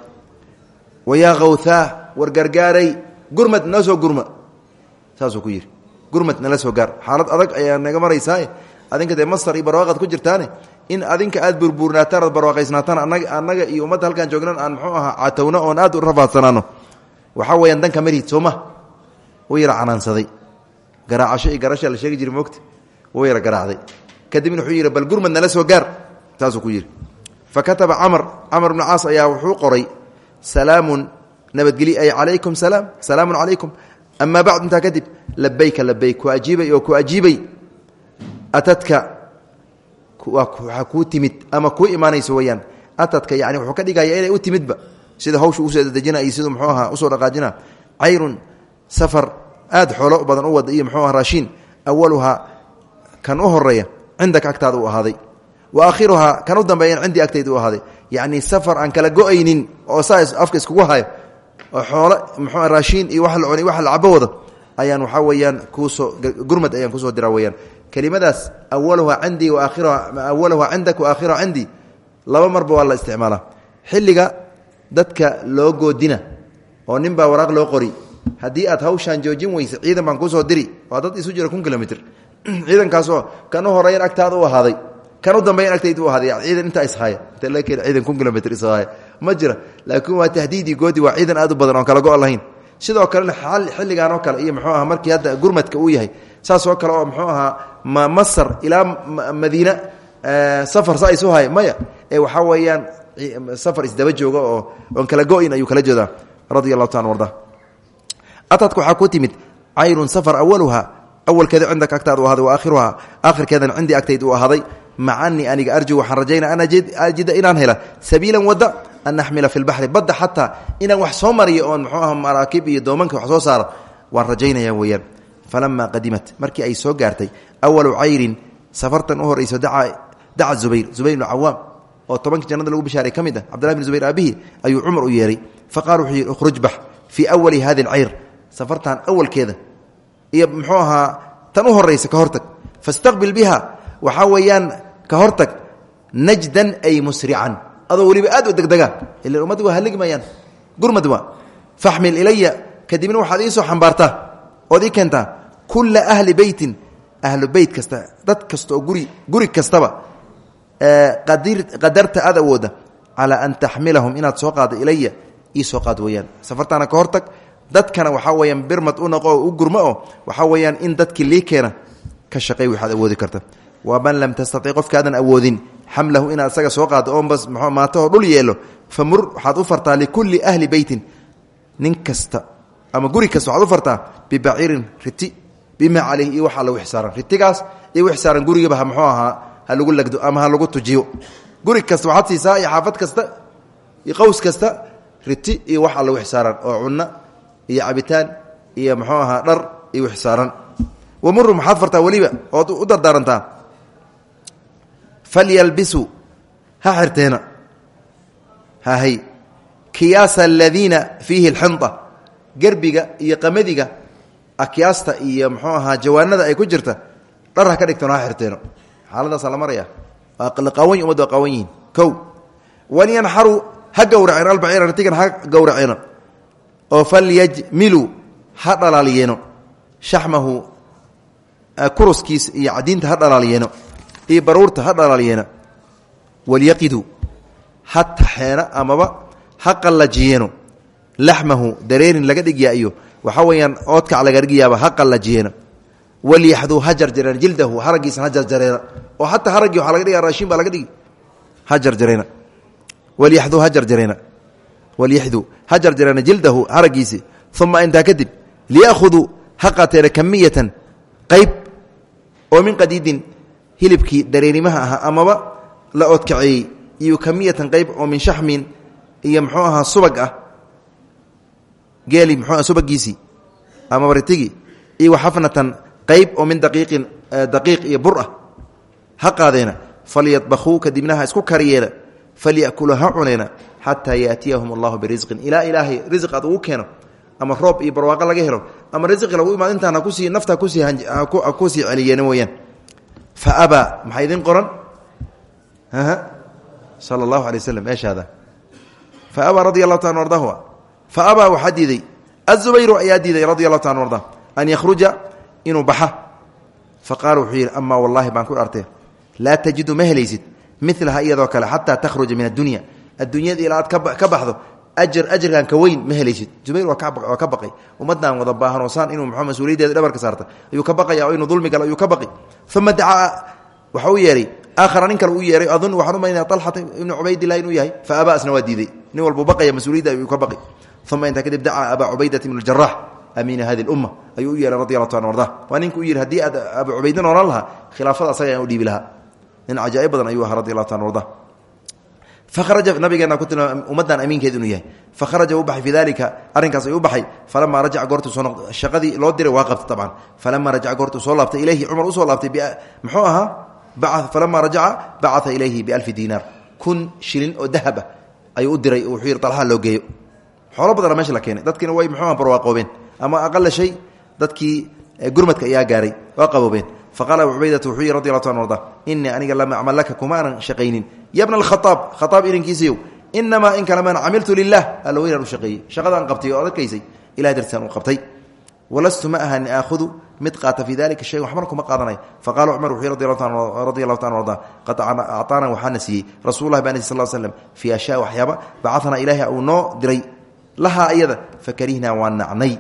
Wayaa khawthaa war gargaaray. Gurmad nala soo gurma. Saasuu ku yidhi. Gurmad nala soo gaar. Xaalad adag ayaa naga maraysaa adinka dee masar iyo barwaaqaad ku jirtaane. In adinka aad burbuurnaataan ad barwaaqaysnaataan annaga iyo ummadda halkaan joognan aan muxuu ahaa catowno oon aad u rafaadsanaano. Waxaa weyaan danka marhid sooma wuu yara canaansaday garaacasho iyo garasha la sheegi jiri moogta wuu yara garaacday. Kadibna wuxuu yidhi bal gurmad nala soo gaar saasuu ku yidhi. Fa kataba camr camr bnu caas ayaa wuxuu qoray salaamun nabadgelyo ay calaykum salaam salaamun calaykum. Amaa bacd intaa kadib labayka labayk ku ajiibay oo ku ajiibay. Atadka waxaa kuu timid ama kuu imaanayso weyaan atadka yani wuxuu ka dhigaya inay u timidba. Sida hawshu u soo dadejina iyo siduu mxuu ahaa u soo dhaqaajina cayrun safar aad xoolo badan u wada iyo mxuu aha raashiin awaluhaa kan u horreeya cindaka agtaada u ahaaday. Wa aakhiruhaa kan u dambeeyan cindii agtayda u ahaaday. Yacni safar aan kala go'aynin oo saa afka iskugu hayo oo xoolo mxuu raashiin iyo wax la cuni wax la cabo wado ayaan waxaa weeyaan kuusoo gurmad ayaan ku soo diraa weyaan kelimadaas awaluhaa cindii waaahiruha awaluhaa cindak waaahiruha cindii laba marba waa la isticmaalaa. Xilliga dadka loo goodina oo nin baa waraaq loo qori haddii aad hawshaan joojin weyse ciidan baan ku soo diri. Waa dad isu jira kun kilomitr. Ciidankaasoo kan u horeeyan agtaada u ahaaday. Kan u dambeeyan agtayda u ahaaday. Ciidan intaa ishaya inta laga ciidan kun kilomitr ishaya ma laakiin waa tahdiidii goodi waa ciidan aad u badan oon kala go' lahayn. Sidoo kalena xilligan oo kale iyo muxuu aha markii hadda gurmadka uu yahay. Saas oo kale oo muxuu ahaa masar ilaa madiina safar saa hay maya ee waxaa weeyaan safar isdaba jooga oo kala go-in ayuu kala jeedaa allahu taala arda atadka waxaa ku timid cayrun safar awaluha awalkeeda cindaka agtaada u ahaaday wa aakhiruhaa aakhirkeedana cindii agtayd uu ahaaday maca anii aniga arju waxaan rajayna an ajida inaan hela sabiilan wadda an naxmila fi lbaxri badda xataa inaan wax soo mariyo oon muxuu aha maraakiib iyo doomanka wax soo saaro waan rajaynaya weeyaan falamaa qadimat markii ay soo gaartay awalu cayrin safartan u horayso daca zubayr zubayr bnu cawaam oo tobankii jannada lagu bishaaray ka mid ah cabdillahi bn zubayr aabihi ayuu cumar u yeehay faqala wuxuu yidhi ukhruj bax fii awali hadi alcayr safartan awalkeeda. Iyo muxuu ahaa tan u horaysa ka hortag. Fastaqbil biha waxaa weeyaan ka hortag najdan ay musrican. Adoo weliba aad u degdegaan. Ila ummadda waa haligmayaan. Gurmad waa. Faxmil ilaya kadibna waxaad iisoo xambaartaa. Ood ii keentaa kulla ahli beytin. Ahlu beyt kasta dad kasta oo guri guri kastaba qadarta aad awooda calaa an taxmilahum soo qaado ii soo dadkana waxaa weyaan birmad u noqo u gurmo oo waxaa weyaan in dadkii lii keena ka shaqey waxaad awoodi karta. Waman lam tastatic qofkaadan awoodin. Xamlahu inaad isaga soo qaado oon bas maatahoo dhul yeelo famur waxaad u fartaa ahli beytin. Nin ama guri kasta waxaad u fartaa bibaciirin riti bima caleyhi iyo waxaa lagu xisaaran ritigaas iyo wix saaran gurigaba ahaa ha lagu lagdo ama ha lagu tujiyo. Guri kasta waxaad siisaa iyo xaafad kasta iyo kasta riti iyo waxaa lagu xisaaran oo cunno iyo cabitaan iyo muxuu ahaa dhar iyo wixsaaran wamuru maxaad fartaa weliba u dardaarantaa falyalbisuu ha xirteena. Hahay kiyaasa aladiina fiihi alxinda. Gerbiga iyo qamadiga akyaasta iyo muxuu ahaa jawaanada ay ku jirta dhar ha ka dhigtano ha xirteeno. Xaaladaasaa la maraya qawan umad waa qawan yihiin. Walyanxaruu ha gowraceen albaciira ritigan ha gowraceeno oo falyajmiluu ha dhalaaliyeeno shaxmahu kuruskiisa iyo cadiinta ha dhalaaliyeeno iyo baruurta ha dhalaaliyeeno walyaqiduu ha amaba ha qallajiyeeno. Laxmahu dareerin laga dhigyaa iyo waxaa weeyaan laga dhigayaaba ha qallajiyeeno. Walyaxduu ha jildahu haragiisana ha jarjareena oo hataa haraggii waxaa laga dhigaa raashin baa laga dhigi ha jarjareena walyaxduu ha jarjareena walyaxduu ha jarjareena jildahu haragiisi uma intaa kadib liyakhuduu ha qaateena kamiyatan qayb oo min qadiidin hilibkii dareerimaha ahaa amaba la oodkaceeyey iyo kamiyatan qayb oo min shaxmin iyo muxuu ahaa subag ah geeli muxuu subagiisii amaba ritigii iyo waxafnatan qayb oo min daqiiqin daqiiq iyo bur ah ha qaadeena falyakuluu ha cuneena xataa yaatiyahum allahu birisqin ilaa ilaahay risq aad ugu ama roob iyo barwaaqo laga helo ama risqi lagu imaado intaan hakusii nafta ku sii celiyeena weyaan fa abaa maxaa idin qoran sala allahu alay waslm meeshaada fa abaa radia allahu ta an ardahu fa abaa waxaa diiday azubayru ayaa diiday radi allahu ta arda an yakhruja inuu baxa fa qaala wuxuu yidhi amaa wallahi baan ku artee laa tajidu ma milaha iyadoo kale xataa takhruja min addunya. Adduunyada ilaa aad ka baxdo ajar ajarkan ka weyn ma helaysid. Jubayr waa ka baqay. Ummaddan wada baahan oo saan inuu mxuu mas'uuliyaddeeda dhabarka saarta. Ayuu ka baqaya oo inuu dulmi galo ayuu ka baqi uma dacaa waxa u yeehay aakhara nin kale u yeehay adun waxaan u maynaya alxata ibnu cubaydilah inuu yahay fa abaa asna waa diiday. Nin walbuu baqaya ayuu ka baqi uma intaa kadib dacaa abaa cubaydat ibn jarax amiina hadi lumma ayuu u yeehay radi allahu ta ninka u yihi haddii aad abu lahaa khilaafada asaga aan u nin cajaaib badan ayuu ahaa radi allahu ta arda faharaja nabigeena ku tilmaam ummaddan amiinkeed inuu yahay. Fakharaja u baxay fi dalika arrinkaas ayuu u baxay. Falamaa rajaca goortuu soo noqd shaqadii loo diray waa qabtay tabcan falamaa rajaca goortuu soo laabtay ilayhi cumar u soo laabtay muxuu ahaa? Falamaa rajaca bacaa ilayhi bialfi diinaar. Kun shilin oo dahaba ayuu u diray wuxuu yidhi alxa loo geeyo. Xoolo badana meesha la keenay. Dadkiina way muxuuha barwaaqoobeen. Ama aqala shay dadkii gurmadka ayaa gaaray waa qaboobeen faqala abu cubaydata wuxuu yihi radi allahu ta arda inii aniga lam acmal laka kuma aanan shaqaynin ya bna alkhaaab khaaab ininkiisiiyow inamaa in kalamaan camiltu lilah alla weynaan u shaqeeyey shaqadaan qabtay oo adadkaysay ilah dartiisaan u qabtay walastu ma ahani aakhudu mid qaata fii dalika shayan waxbana kuma qaadanay faqala cumar wuxuu radi allahu ta arda qad acطaana waxaana siiyey rasullahi baa sal slm fii ashyaa waxyaaba bacaanaa ilaahi uu noo diray lahaa iyada fakarihnaa waan nacnay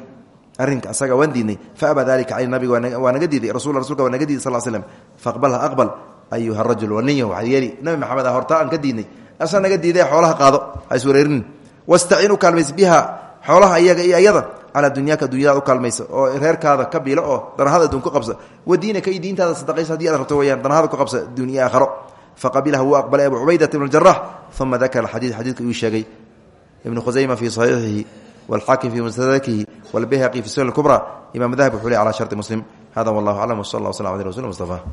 arrinka asaga waan diidnay faabaa dalika cali nabiga waa naga diiday rasul rasulka waa naga diiday sal slm faqbalha aqbal ayuha rajul waniya waxaad yeeli nabi maxamed ah hortaa aan ka diidnay. Asaa naga diiday xoolaha qaado ha iswareerinin wastaciin u kaalmaysa biha xoolaha iyaga iyo iyada calaa dunyaaka dunyadaad u kaalmaysa oo reerkaada ka bilo oo danahada adduun ku qabsa. Wadiinaka iyo diintaada sadaqaysa haddii aad rabto weyaan danahada ku qabsa dunya aakharo. Faqabilaha wuu aqbalay abu cubaydat ibn jarax uma dakara xadii xadiidka iyuu sheegay. Ibnu khusayma fii saxiixihi wاlxaakim fii mustadrakihi wاlbayhaqi fi sunan اkubra imam dahab wuxuu le calى sharطi muslim hada wallah aclam wsal اllah wslam ala rasul mustafa